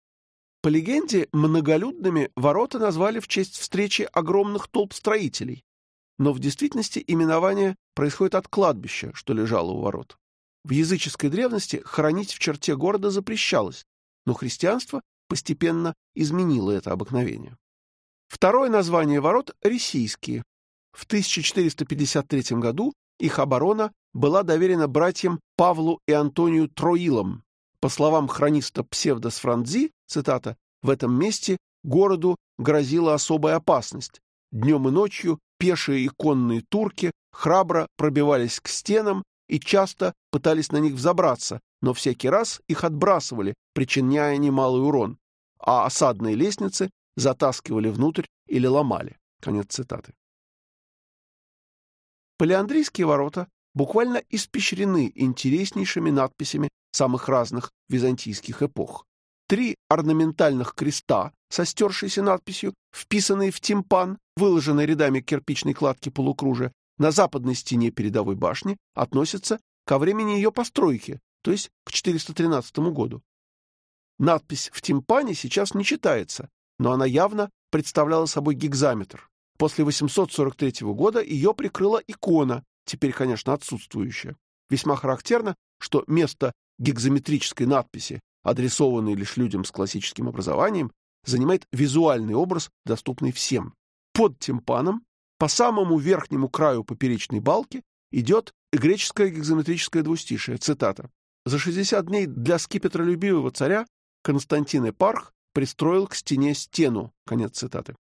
По легенде, многолюдными ворота назвали в честь встречи огромных толп строителей, но в действительности именование происходит от кладбища, что лежало у ворот. В языческой древности хоронить в черте города запрещалось, но христианство постепенно изменило это обыкновение. Второе название ворот – Ресийские. В 1453 году их оборона была доверена братьям Павлу и Антонию Троилам, по словам хрониста Псевдос Франзи, цитата, «в этом месте городу грозила особая опасность. Днем и ночью пешие и конные турки храбро пробивались к стенам и часто пытались на них взобраться, но всякий раз их отбрасывали, причиняя немалый урон, а осадные лестницы затаскивали внутрь или ломали». Конец цитаты. Палеандрийские ворота буквально испещрены интереснейшими надписями самых разных византийских эпох. Три орнаментальных креста со стершейся надписью, вписанные в тимпан, выложенные рядами кирпичной кладки полукружия, на западной стене передовой башни относятся ко времени ее постройки, то есть к 413 году. Надпись в тимпане сейчас не читается, но она явно представляла собой гигзаметр. После 843 года ее прикрыла икона, теперь, конечно, отсутствующая. Весьма характерно, что место гекзометрической надписи, адресованной лишь людям с классическим образованием, занимает визуальный образ, доступный всем. под тимпаном, по самому верхнему краю поперечной балки, идет греческое гекзаметрическое двустишие, цитата. «За 60 дней для скипетролюбивого царя Константин Эпарх пристроил к стене стену». Конец цитаты.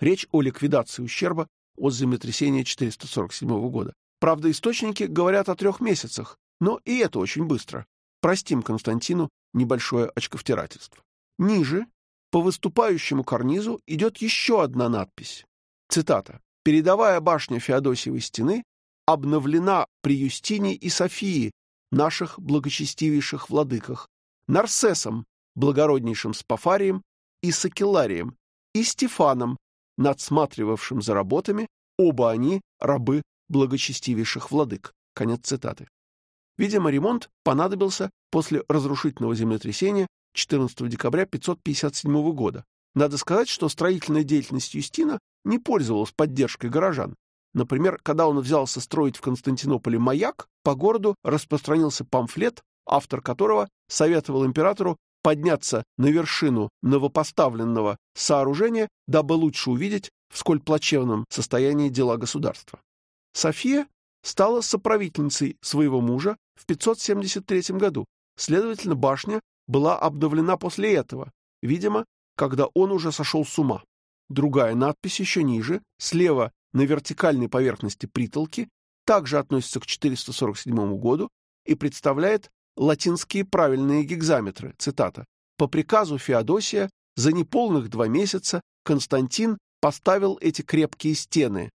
Речь о ликвидации ущерба от землетрясения 447 года. Правда, источники говорят о трех месяцах, но и это очень быстро. Простим Константину небольшое очковтирательство. Ниже, по выступающему карнизу, идет еще одна надпись. Цитата. «Передовая башня Феодосиевой стены обновлена при Юстине и Софии, наших благочестивейших владыках, Нарсесом, благороднейшим Спафарием и Сакеларием, и Стефаном, надсматривавшим за работами, оба они рабы благочестивейших владык. Конец цитаты. Видимо, ремонт понадобился после разрушительного землетрясения 14 декабря 557 года. Надо сказать, что строительная деятельность Юстина не пользовалась поддержкой горожан. Например, когда он взялся строить в Константинополе маяк, по городу распространился памфлет, автор которого советовал императору подняться на вершину новопоставленного сооружения, дабы лучше увидеть, в сколь плачевном состоянии дела государства. София стала соправительницей своего мужа в 573 году, следовательно, башня была обновлена после этого, видимо, когда он уже сошел с ума. Другая надпись еще ниже, слева на вертикальной поверхности притолки, также относится к 447 году и представляет латинские правильные гигзаметры. Цитата. «По приказу Феодосия за неполных два месяца Константин поставил эти крепкие стены.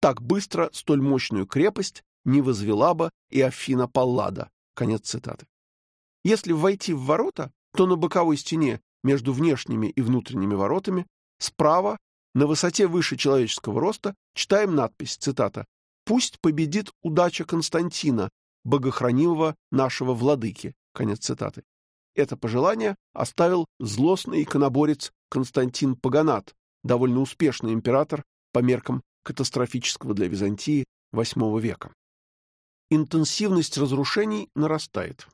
Так быстро столь мощную крепость не возвела бы и Афина Паллада». Конец цитаты. Если войти в ворота, то на боковой стене между внешними и внутренними воротами справа на высоте выше человеческого роста читаем надпись, цитата, «Пусть победит удача Константина, богохранимого нашего владыки». Конец цитаты. Это пожелание оставил злостный иконоборец Константин Паганат, довольно успешный император по меркам катастрофического для Византии VIII века. Интенсивность разрушений нарастает.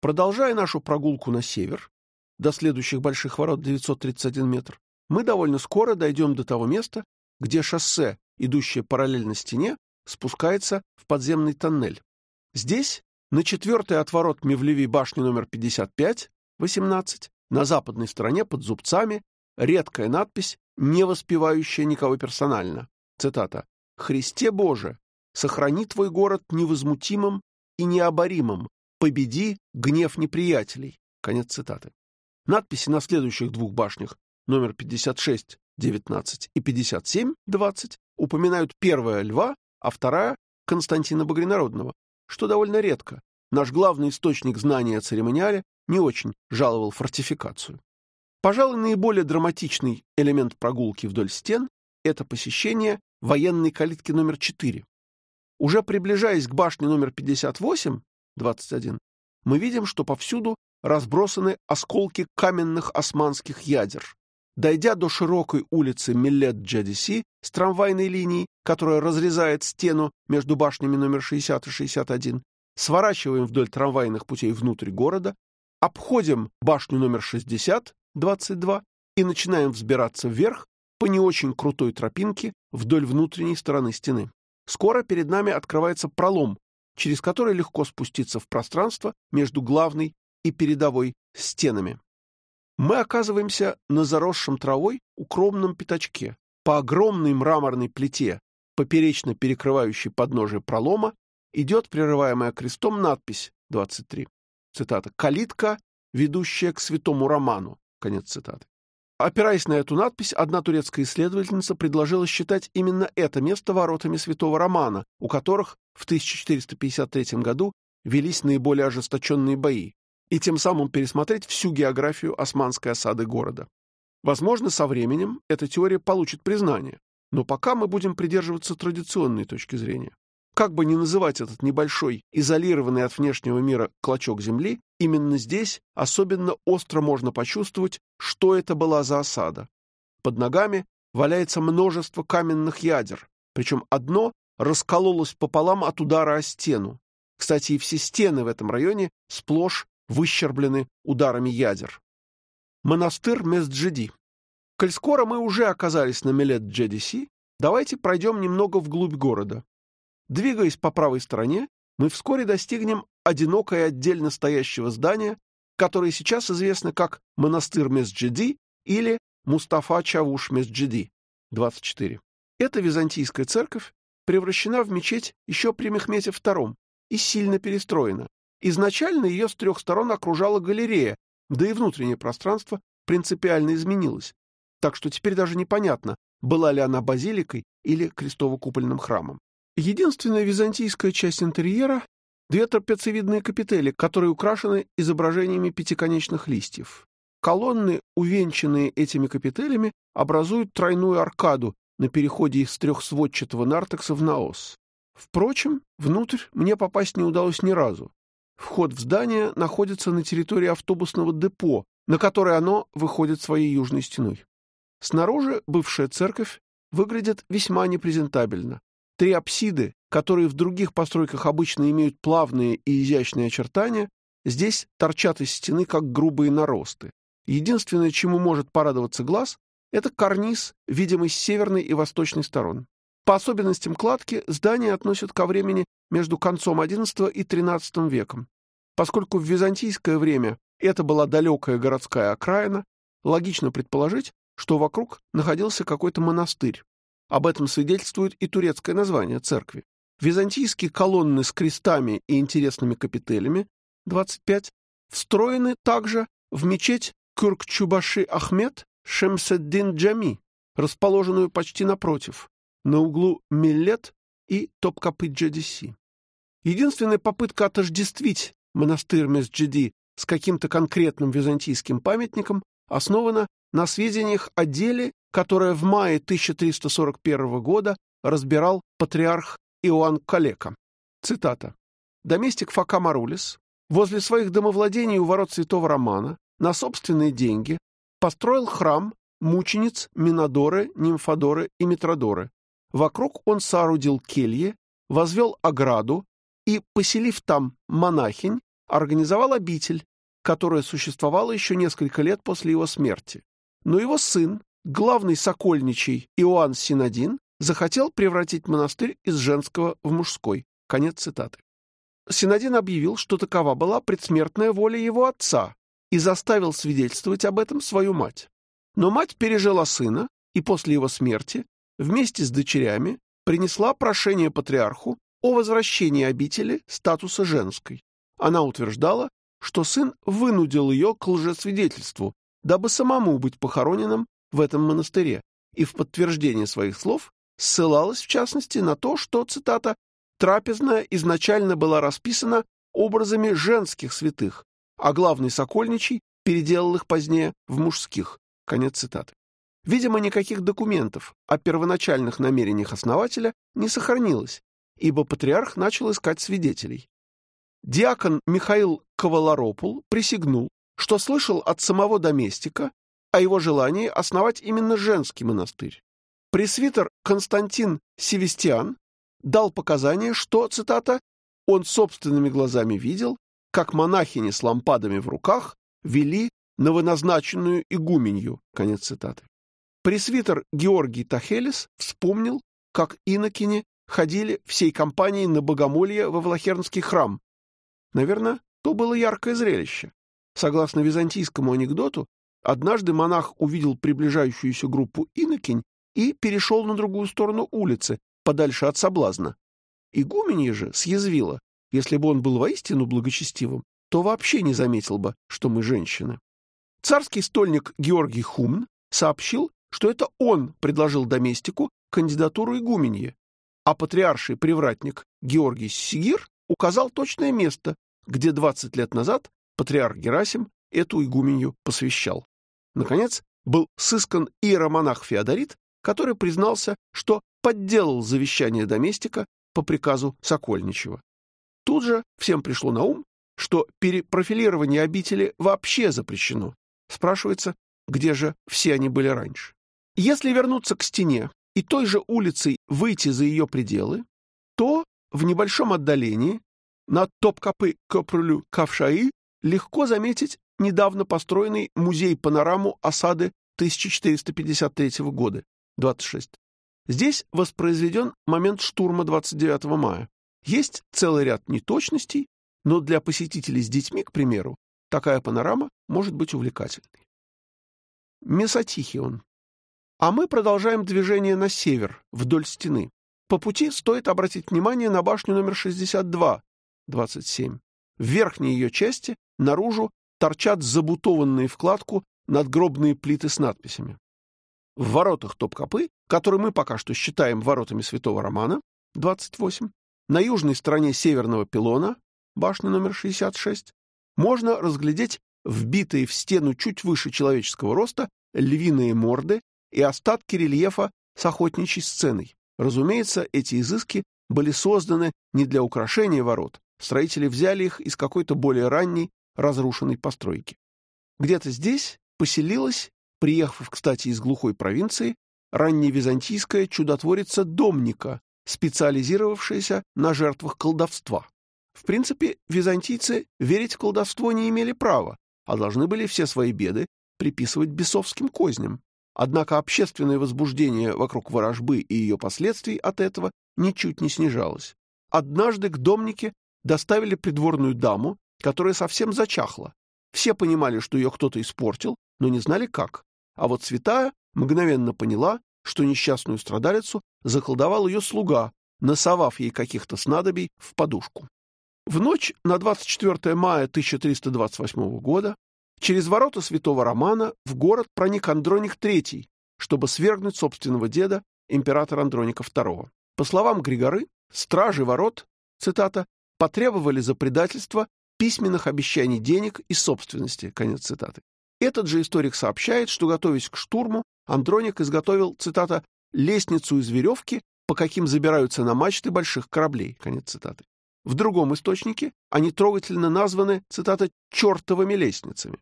Продолжая нашу прогулку на север, до следующих больших ворот 931 метр, мы довольно скоро дойдем до того места, где шоссе, идущее параллельно стене, спускается в подземный тоннель. Здесь, на четвертой от ворот Мевлеви башни номер 55, 18, на западной стороне под зубцами, редкая надпись, не воспевающая никого персонально. Цитата. «Христе Боже, сохрани твой город невозмутимым и необоримым, победи гнев неприятелей». Конец цитаты. Надписи на следующих двух башнях номер 56, 19 и 57, 20 упоминают первая Льва, а вторая — Константина Багринародного, что довольно редко. Наш главный источник знания о церемониале не очень жаловал фортификацию. Пожалуй, наиболее драматичный элемент прогулки вдоль стен — это посещение военной калитки номер 4. Уже приближаясь к башне номер 58, 21, мы видим, что повсюду разбросаны осколки каменных османских ядер. Дойдя до широкой улицы Миллет-Джадиси с трамвайной линией, которая разрезает стену между башнями номер 60 и 61, сворачиваем вдоль трамвайных путей внутрь города, обходим башню номер 60, 22 и начинаем взбираться вверх по не очень крутой тропинке вдоль внутренней стороны стены. Скоро перед нами открывается пролом, через который легко спуститься в пространство между главной и передовой стенами мы оказываемся на заросшем травой укромном пятачке. По огромной мраморной плите, поперечно перекрывающей подножие пролома, идет прерываемая крестом надпись 23. Цитата. «Калитка, ведущая к святому Роману». Конец цитаты. Опираясь на эту надпись, одна турецкая исследовательница предложила считать именно это место воротами святого Романа, у которых в 1453 году велись наиболее ожесточенные бои и тем самым пересмотреть всю географию османской осады города. Возможно, со временем эта теория получит признание, но пока мы будем придерживаться традиционной точки зрения. Как бы ни называть этот небольшой, изолированный от внешнего мира клочок земли, именно здесь особенно остро можно почувствовать, что это была за осада. Под ногами валяется множество каменных ядер, причем одно раскололось пополам от удара о стену. Кстати, и все стены в этом районе сплошь выщерблены ударами ядер. Монастырь Месджиди. Коль скоро мы уже оказались на Мелет-Джедиси, Давайте пройдем немного вглубь города. Двигаясь по правой стороне, мы вскоре достигнем одинокое отдельно стоящего здания, которое сейчас известно как монастырь Месджиди или Мустафа Чавуш Месджиди, 24. Эта византийская церковь превращена в мечеть еще при Мехмете II и сильно перестроена. Изначально ее с трех сторон окружала галерея, да и внутреннее пространство принципиально изменилось. Так что теперь даже непонятно, была ли она базиликой или крестово-купольным храмом. Единственная византийская часть интерьера — две трапециевидные капители, которые украшены изображениями пятиконечных листьев. Колонны, увенчанные этими капителями, образуют тройную аркаду на переходе из трехсводчатого нартекса в наос. Впрочем, внутрь мне попасть не удалось ни разу. Вход в здание находится на территории автобусного депо, на которое оно выходит своей южной стеной. Снаружи бывшая церковь выглядит весьма непрезентабельно. Три апсиды, которые в других постройках обычно имеют плавные и изящные очертания, здесь торчат из стены, как грубые наросты. Единственное, чему может порадоваться глаз, это карниз, видимый с северной и восточной сторон. По особенностям кладки здание относят ко времени между концом XI и XIII веком. Поскольку в византийское время это была далекая городская окраина, логично предположить, что вокруг находился какой-то монастырь. Об этом свидетельствует и турецкое название церкви. Византийские колонны с крестами и интересными капителями 25 встроены также в мечеть Кюркчубаши Ахмед Шемседдин Джами, расположенную почти напротив, на углу Миллет и Топкапы Джадиси. Единственная попытка отождествить монастырь Месджиди с каким-то конкретным византийским памятником основана на сведениях о деле, которое в мае 1341 года разбирал патриарх Иоанн Калека. Цитата. «Доместик Фака Марулис возле своих домовладений у ворот Святого Романа на собственные деньги построил храм мучениц Минадоры, Нимфодоры и Митродоры. Вокруг он соорудил кельи, возвел ограду и, поселив там монахинь, организовал обитель, которая существовала еще несколько лет после его смерти. Но его сын, главный сокольничий Иоанн Синодин, захотел превратить монастырь из женского в мужской. Конец цитаты. Синодин объявил, что такова была предсмертная воля его отца и заставил свидетельствовать об этом свою мать. Но мать пережила сына и после его смерти вместе с дочерями принесла прошение патриарху о возвращении обители статуса женской. Она утверждала, что сын вынудил ее к лжесвидетельству, дабы самому быть похороненным в этом монастыре, и в подтверждение своих слов ссылалась в частности на то, что, цитата, «трапезная изначально была расписана образами женских святых, а главный Сокольничий переделал их позднее в мужских». Конец цитаты. Видимо, никаких документов о первоначальных намерениях основателя не сохранилось, ибо патриарх начал искать свидетелей. Диакон Михаил Коваларопул присягнул, что слышал от самого доместика о его желании основать именно женский монастырь. Пресвитер Константин Севестиан дал показания, что, цитата, «он собственными глазами видел, как монахини с лампадами в руках вели новоназначенную игуменью». Конец цитаты. Пресвитер Георгий Тахелис вспомнил, как инокини ходили всей компанией на богомолье во Влахернский храм. Наверное, то было яркое зрелище. Согласно византийскому анекдоту, однажды монах увидел приближающуюся группу инокинь и перешел на другую сторону улицы, подальше от соблазна. Игуменья же съязвила, если бы он был воистину благочестивым, то вообще не заметил бы, что мы женщины. Царский стольник Георгий Хумн сообщил, что это он предложил доместику кандидатуру игуменье, а патриарший привратник Георгий Сигир указал точное место, где 20 лет назад патриарх Герасим эту игуменью посвящал. Наконец, был сыскан иеромонах Феодорит, который признался, что подделал завещание доместика по приказу Сокольничева. Тут же всем пришло на ум, что перепрофилирование обители вообще запрещено. Спрашивается, где же все они были раньше? Если вернуться к стене и той же улицей выйти за ее пределы, то в небольшом отдалении на Топкапы Копрулю Кавшаи легко заметить недавно построенный музей-панораму осады 1453 года, 26. Здесь воспроизведен момент штурма 29 мая. Есть целый ряд неточностей, но для посетителей с детьми, к примеру, такая панорама может быть увлекательной. Месотихион. А мы продолжаем движение на север, вдоль стены. По пути стоит обратить внимание на башню номер 62, 27. В верхней ее части, наружу, торчат забутованные в кладку надгробные плиты с надписями. В воротах Топкапы, которые мы пока что считаем воротами Святого Романа, 28, на южной стороне северного пилона, башня номер 66, можно разглядеть вбитые в стену чуть выше человеческого роста львиные морды и остатки рельефа с охотничьей сценой. Разумеется, эти изыски были созданы не для украшения ворот, строители взяли их из какой-то более ранней разрушенной постройки. Где-то здесь поселилась, приехав, кстати, из глухой провинции, ранневизантийская чудотворица Домника, специализировавшаяся на жертвах колдовства. В принципе, византийцы верить в колдовство не имели права, а должны были все свои беды приписывать бесовским козням. Однако общественное возбуждение вокруг ворожбы и ее последствий от этого ничуть не снижалось. Однажды к домнике доставили придворную даму, которая совсем зачахла. Все понимали, что ее кто-то испортил, но не знали как. А вот святая мгновенно поняла, что несчастную страдалицу заколдовал ее слуга, насовав ей каких-то снадобий в подушку. В ночь на 24 мая 1328 года через ворота святого Романа в город проник Андроник III, чтобы свергнуть собственного деда, императора Андроника II. По словам Григоры, стражи ворот, цитата, потребовали за предательство письменных обещаний денег и собственности, конец цитаты. Этот же историк сообщает, что, готовясь к штурму, Андроник изготовил, цитата, «лестницу из веревки, по каким забираются на мачты больших кораблей», конец цитаты. В другом источнике они трогательно названы, цитата, «чертовыми лестницами».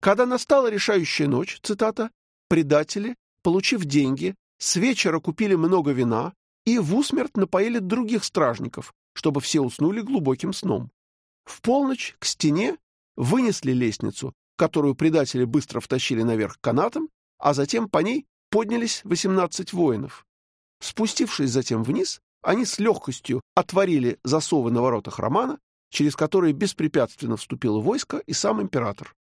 Когда настала решающая ночь, цитата, «предатели, получив деньги, с вечера купили много вина и в усмерть напоили других стражников, чтобы все уснули глубоким сном. В полночь к стене вынесли лестницу, которую предатели быстро втащили наверх канатом, а затем по ней поднялись 18 воинов. Спустившись затем вниз, они с легкостью отворили засовы на воротах Романа, через которые беспрепятственно вступило войско и сам император.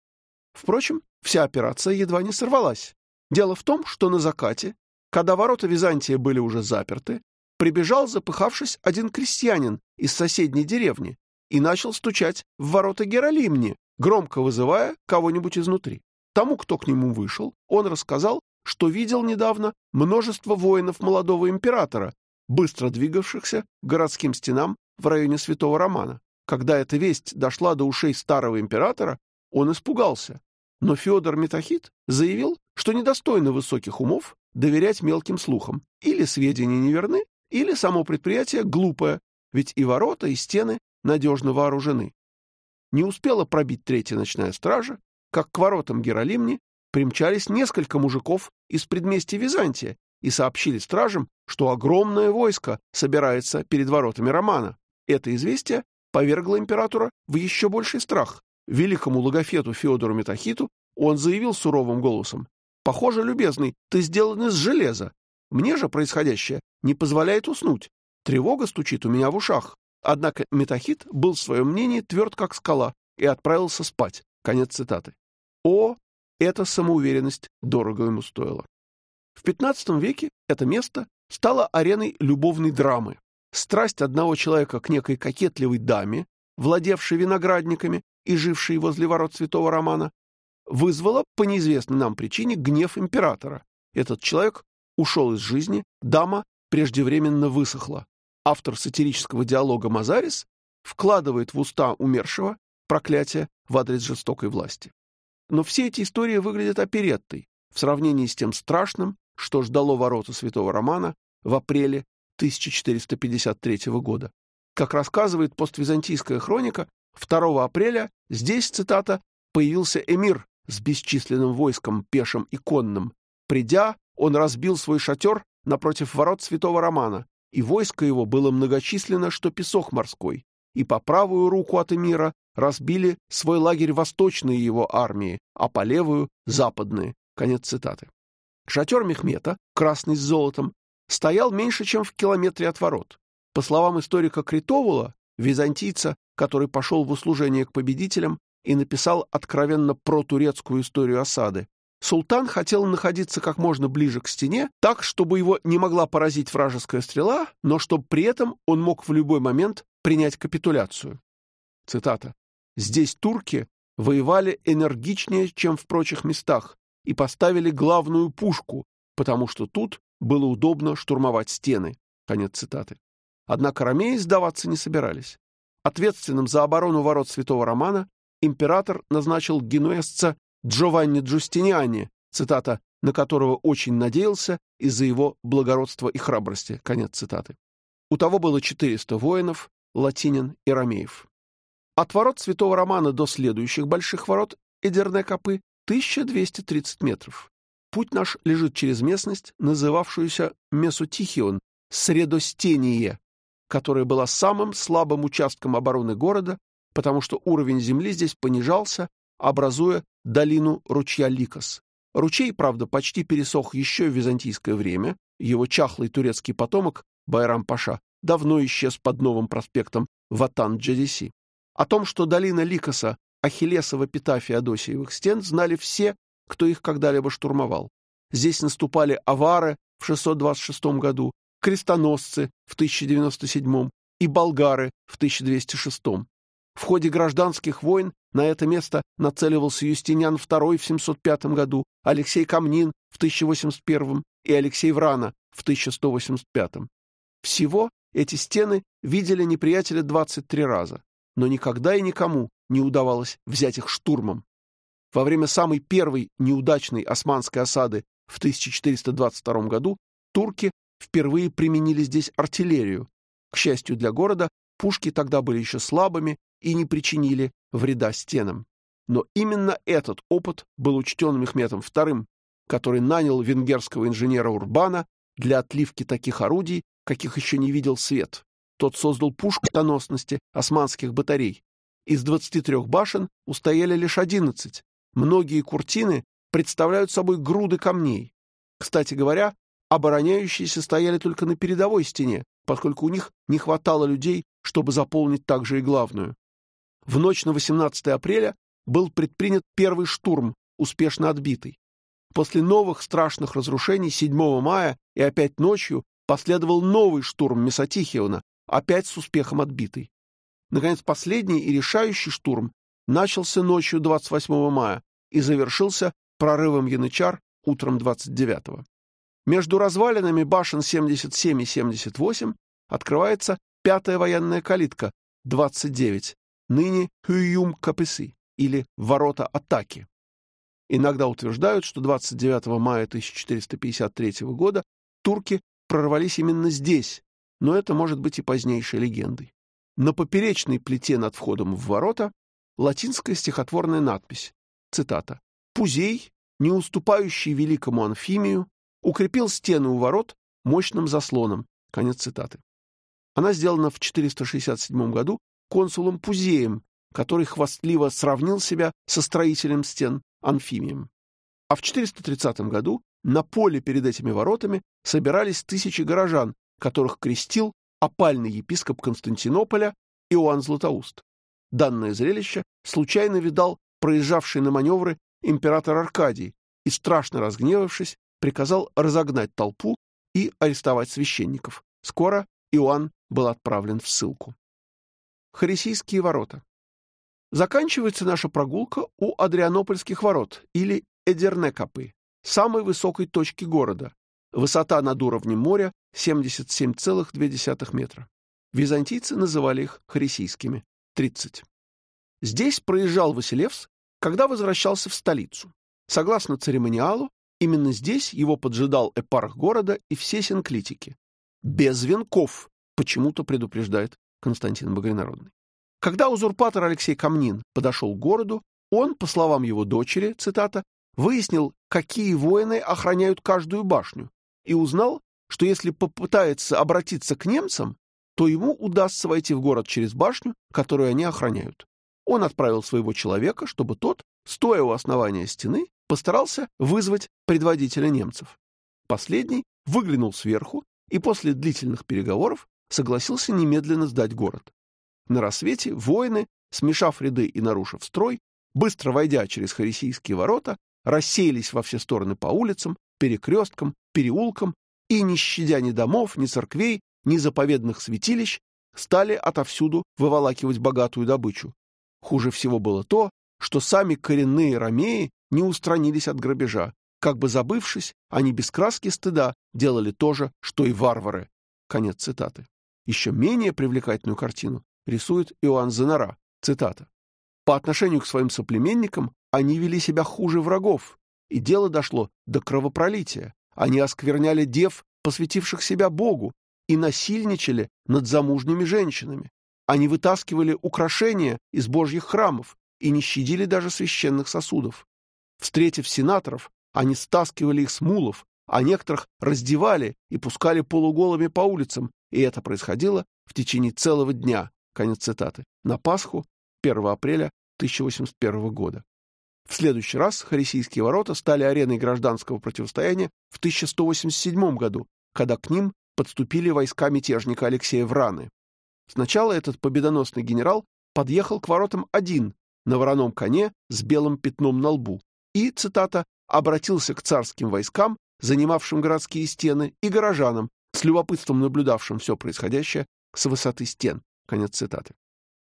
Впрочем, вся операция едва не сорвалась. Дело в том, что на закате, когда ворота Византия были уже заперты, прибежал, запыхавшись, один крестьянин из соседней деревни и начал стучать в ворота Геролимни, громко вызывая кого-нибудь изнутри. Тому, кто к нему вышел, он рассказал, что видел недавно множество воинов молодого императора, быстро двигавшихся к городским стенам в районе Святого Романа. Когда эта весть дошла до ушей старого императора, он испугался. Но Федор Метахит заявил, что недостойно высоких умов доверять мелким слухам. Или сведения неверны, или само предприятие глупое, ведь и ворота, и стены надежно вооружены. Не успела пробить третья ночная стража, как к воротам Геролимни примчались несколько мужиков из предместья Византия и сообщили стражам, что огромное войско собирается перед воротами Романа. Это известие повергло императора в еще больший страх. Великому логофету Феодору Метахиту он заявил суровым голосом, «Похоже, любезный, ты сделан из железа. Мне же происходящее не позволяет уснуть. Тревога стучит у меня в ушах. Однако Метахит был в своем мнении тверд, как скала, и отправился спать. Конец цитаты. О, эта самоуверенность дорого ему стоила. В XV веке это место стало ареной любовной драмы. Страсть одного человека к некой кокетливой даме, владевшей виноградниками и жившей возле ворот святого Романа, вызвала по неизвестной нам причине гнев императора. Этот человек ушел из жизни, дама преждевременно высохла автор сатирического диалога Мазарис вкладывает в уста умершего проклятие в адрес жестокой власти. Но все эти истории выглядят опереттой в сравнении с тем страшным, что ждало ворота святого Романа в апреле 1453 года. Как рассказывает поствизантийская хроника, 2 апреля здесь, цитата, «появился эмир с бесчисленным войском пешим и конным. Придя, он разбил свой шатер напротив ворот святого Романа и войско его было многочисленно, что песок морской, и по правую руку от эмира разбили свой лагерь восточные его армии, а по левую — западные. Конец цитаты. Шатер Мехмета, красный с золотом, стоял меньше, чем в километре от ворот. По словам историка Критовула, византийца, который пошел в услужение к победителям и написал откровенно протурецкую историю осады, султан хотел находиться как можно ближе к стене, так, чтобы его не могла поразить вражеская стрела, но чтобы при этом он мог в любой момент принять капитуляцию. Цитата. «Здесь турки воевали энергичнее, чем в прочих местах, и поставили главную пушку, потому что тут было удобно штурмовать стены». Конец цитаты. Однако ромеи сдаваться не собирались. Ответственным за оборону ворот Святого Романа император назначил генуэзца Джованни Джустиниани, цитата, на которого очень надеялся из-за его благородства и храбрости, конец цитаты. У того было 400 воинов, латинин и ромеев. От ворот Святого Романа до следующих больших ворот Эдерне-Копы 1230 метров. Путь наш лежит через местность, называвшуюся Месотихион, Средостение, которая была самым слабым участком обороны города, потому что уровень земли здесь понижался, образуя долину ручья Ликос. Ручей, правда, почти пересох еще в византийское время, его чахлый турецкий потомок, Байрам-Паша, давно исчез под новым проспектом Ватан-Джадиси. О том, что долина Ликоса — Ахиллесова пята Феодосиевых стен, знали все, кто их когда-либо штурмовал. Здесь наступали авары в 626 году, крестоносцы в 1097 и болгары в 1206. В ходе гражданских войн на это место нацеливался Юстиниан II в 705 году, Алексей Камнин в 1081 и Алексей Врана в 1185. Всего эти стены видели неприятеля 23 раза но никогда и никому не удавалось взять их штурмом. Во время самой первой неудачной османской осады в 1422 году турки впервые применили здесь артиллерию. К счастью для города, пушки тогда были еще слабыми и не причинили вреда стенам. Но именно этот опыт был учтен Мехметом II, который нанял венгерского инженера Урбана для отливки таких орудий, каких еще не видел свет. Тот создал пушку доносности османских батарей. Из 23 башен устояли лишь 11. Многие куртины представляют собой груды камней. Кстати говоря, обороняющиеся стояли только на передовой стене, поскольку у них не хватало людей, чтобы заполнить также и главную. В ночь на 18 апреля был предпринят первый штурм, успешно отбитый. После новых страшных разрушений 7 мая и опять ночью последовал новый штурм Месотихиона, опять с успехом отбитый. Наконец, последний и решающий штурм начался ночью 28 мая и завершился прорывом янычар утром 29-го. Между развалинами башен 77 и 78 открывается пятая военная калитка, 29, ныне Хююм-Капесы, или Ворота Атаки. Иногда утверждают, что 29 мая 1453 года турки прорвались именно здесь, но это может быть и позднейшей легендой. На поперечной плите над входом в ворота латинская стихотворная надпись, цитата, «Пузей, не уступающий великому Анфимию, укрепил стены у ворот мощным заслоном». Конец цитаты. Она сделана в 467 году консулом Пузеем, который хвастливо сравнил себя со строителем стен Анфимием. А в 430 году на поле перед этими воротами собирались тысячи горожан, которых крестил опальный епископ Константинополя Иоанн Златоуст. Данное зрелище случайно видал проезжавший на маневры император Аркадий и, страшно разгневавшись, приказал разогнать толпу и арестовать священников. Скоро Иоанн был отправлен в ссылку. Харисийские ворота. Заканчивается наша прогулка у Адрианопольских ворот, или Эдернекапы, самой высокой точки города, Высота над уровнем моря 77,2 метра. Византийцы называли их харисийскими — 30. Здесь проезжал Василевс, когда возвращался в столицу. Согласно церемониалу, именно здесь его поджидал эпарх города и все синклитики. Без венков, почему-то предупреждает Константин Богородный. Когда узурпатор Алексей Камнин подошел к городу, он, по словам его дочери, цитата, выяснил, какие воины охраняют каждую башню, и узнал, что если попытается обратиться к немцам, то ему удастся войти в город через башню, которую они охраняют. Он отправил своего человека, чтобы тот, стоя у основания стены, постарался вызвать предводителя немцев. Последний выглянул сверху и после длительных переговоров согласился немедленно сдать город. На рассвете воины, смешав ряды и нарушив строй, быстро войдя через Харисийские ворота, рассеялись во все стороны по улицам, перекресткам, переулкам и, не щадя ни домов, ни церквей, ни заповедных святилищ, стали отовсюду выволакивать богатую добычу. Хуже всего было то, что сами коренные ромеи не устранились от грабежа. Как бы забывшись, они без краски стыда делали то же, что и варвары. Конец цитаты. Еще менее привлекательную картину рисует Иоанн Зенара. Цитата. По отношению к своим соплеменникам они вели себя хуже врагов, и дело дошло до кровопролития. Они оскверняли дев, посвятивших себя Богу, и насильничали над замужними женщинами. Они вытаскивали украшения из божьих храмов и не щадили даже священных сосудов. Встретив сенаторов, они стаскивали их с мулов, а некоторых раздевали и пускали полуголыми по улицам, и это происходило в течение целого дня. Конец цитаты. На Пасху 1 апреля 1081 года. В следующий раз Харисийские ворота стали ареной гражданского противостояния в 1187 году, когда к ним подступили войска мятежника Алексея Враны. Сначала этот победоносный генерал подъехал к воротам один, на вороном коне с белым пятном на лбу, и, цитата, обратился к царским войскам, занимавшим городские стены, и горожанам, с любопытством наблюдавшим все происходящее с высоты стен. Конец цитаты.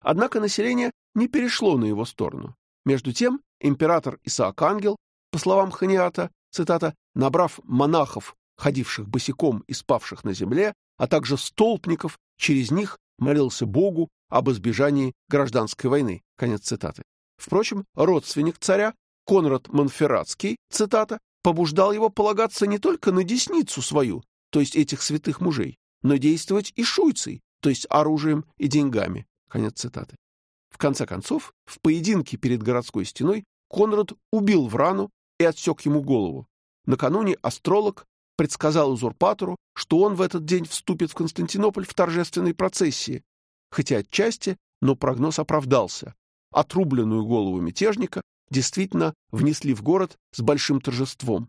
Однако население не перешло на его сторону. Между тем, император Исаак Ангел, по словам Ханиата, цитата, набрав монахов, ходивших босиком и спавших на земле, а также столпников, через них молился Богу об избежании гражданской войны. Конец цитаты. Впрочем, родственник царя, Конрад Монферратский, цитата, побуждал его полагаться не только на десницу свою, то есть этих святых мужей, но действовать и шуйцей, то есть оружием и деньгами. Конец цитаты. В конце концов, в поединке перед городской стеной Конрад убил Врану и отсек ему голову. Накануне астролог предсказал узурпатору, что он в этот день вступит в Константинополь в торжественной процессии, хотя отчасти, но прогноз оправдался. Отрубленную голову мятежника действительно внесли в город с большим торжеством.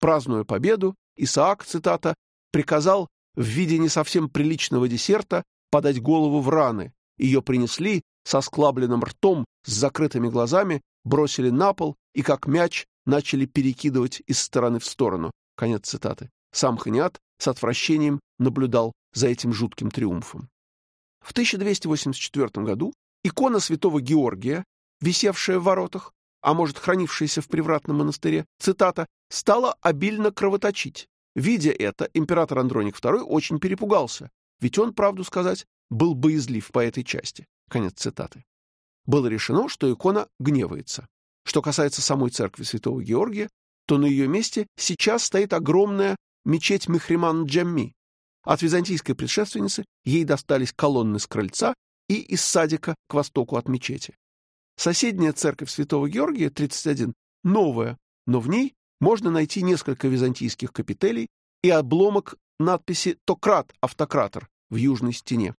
Празднуя победу, Исаак, цитата, приказал в виде не совсем приличного десерта подать голову в раны, ее принесли со склабленным ртом, с закрытыми глазами, бросили на пол и, как мяч, начали перекидывать из стороны в сторону. Конец цитаты. Сам Ханиат с отвращением наблюдал за этим жутким триумфом. В 1284 году икона святого Георгия, висевшая в воротах, а может, хранившаяся в привратном монастыре, цитата, стала обильно кровоточить. Видя это, император Андроник II очень перепугался, ведь он, правду сказать, был боязлив по этой части. Конец цитаты. Было решено, что икона гневается. Что касается самой церкви святого Георгия, то на ее месте сейчас стоит огромная мечеть Мехриман-Джамми. От византийской предшественницы ей достались колонны с крыльца и из садика к востоку от мечети. Соседняя церковь святого Георгия, 31, новая, но в ней можно найти несколько византийских капителей и обломок надписи «Тократ, автократор» в южной стене.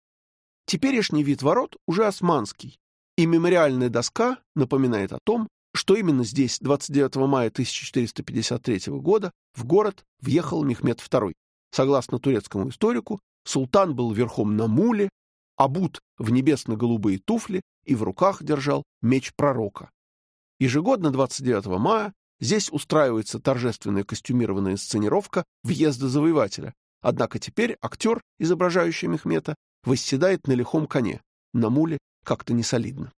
Теперешний вид ворот уже османский, и мемориальная доска напоминает о том, что именно здесь 29 мая 1453 года в город въехал Мехмед II. Согласно турецкому историку, султан был верхом на муле, обут в небесно-голубые туфли и в руках держал меч пророка. Ежегодно 29 мая здесь устраивается торжественная костюмированная сценировка въезда завоевателя, однако теперь актер, изображающий Мехмета, восседает на лихом коне, на муле как-то несолидно.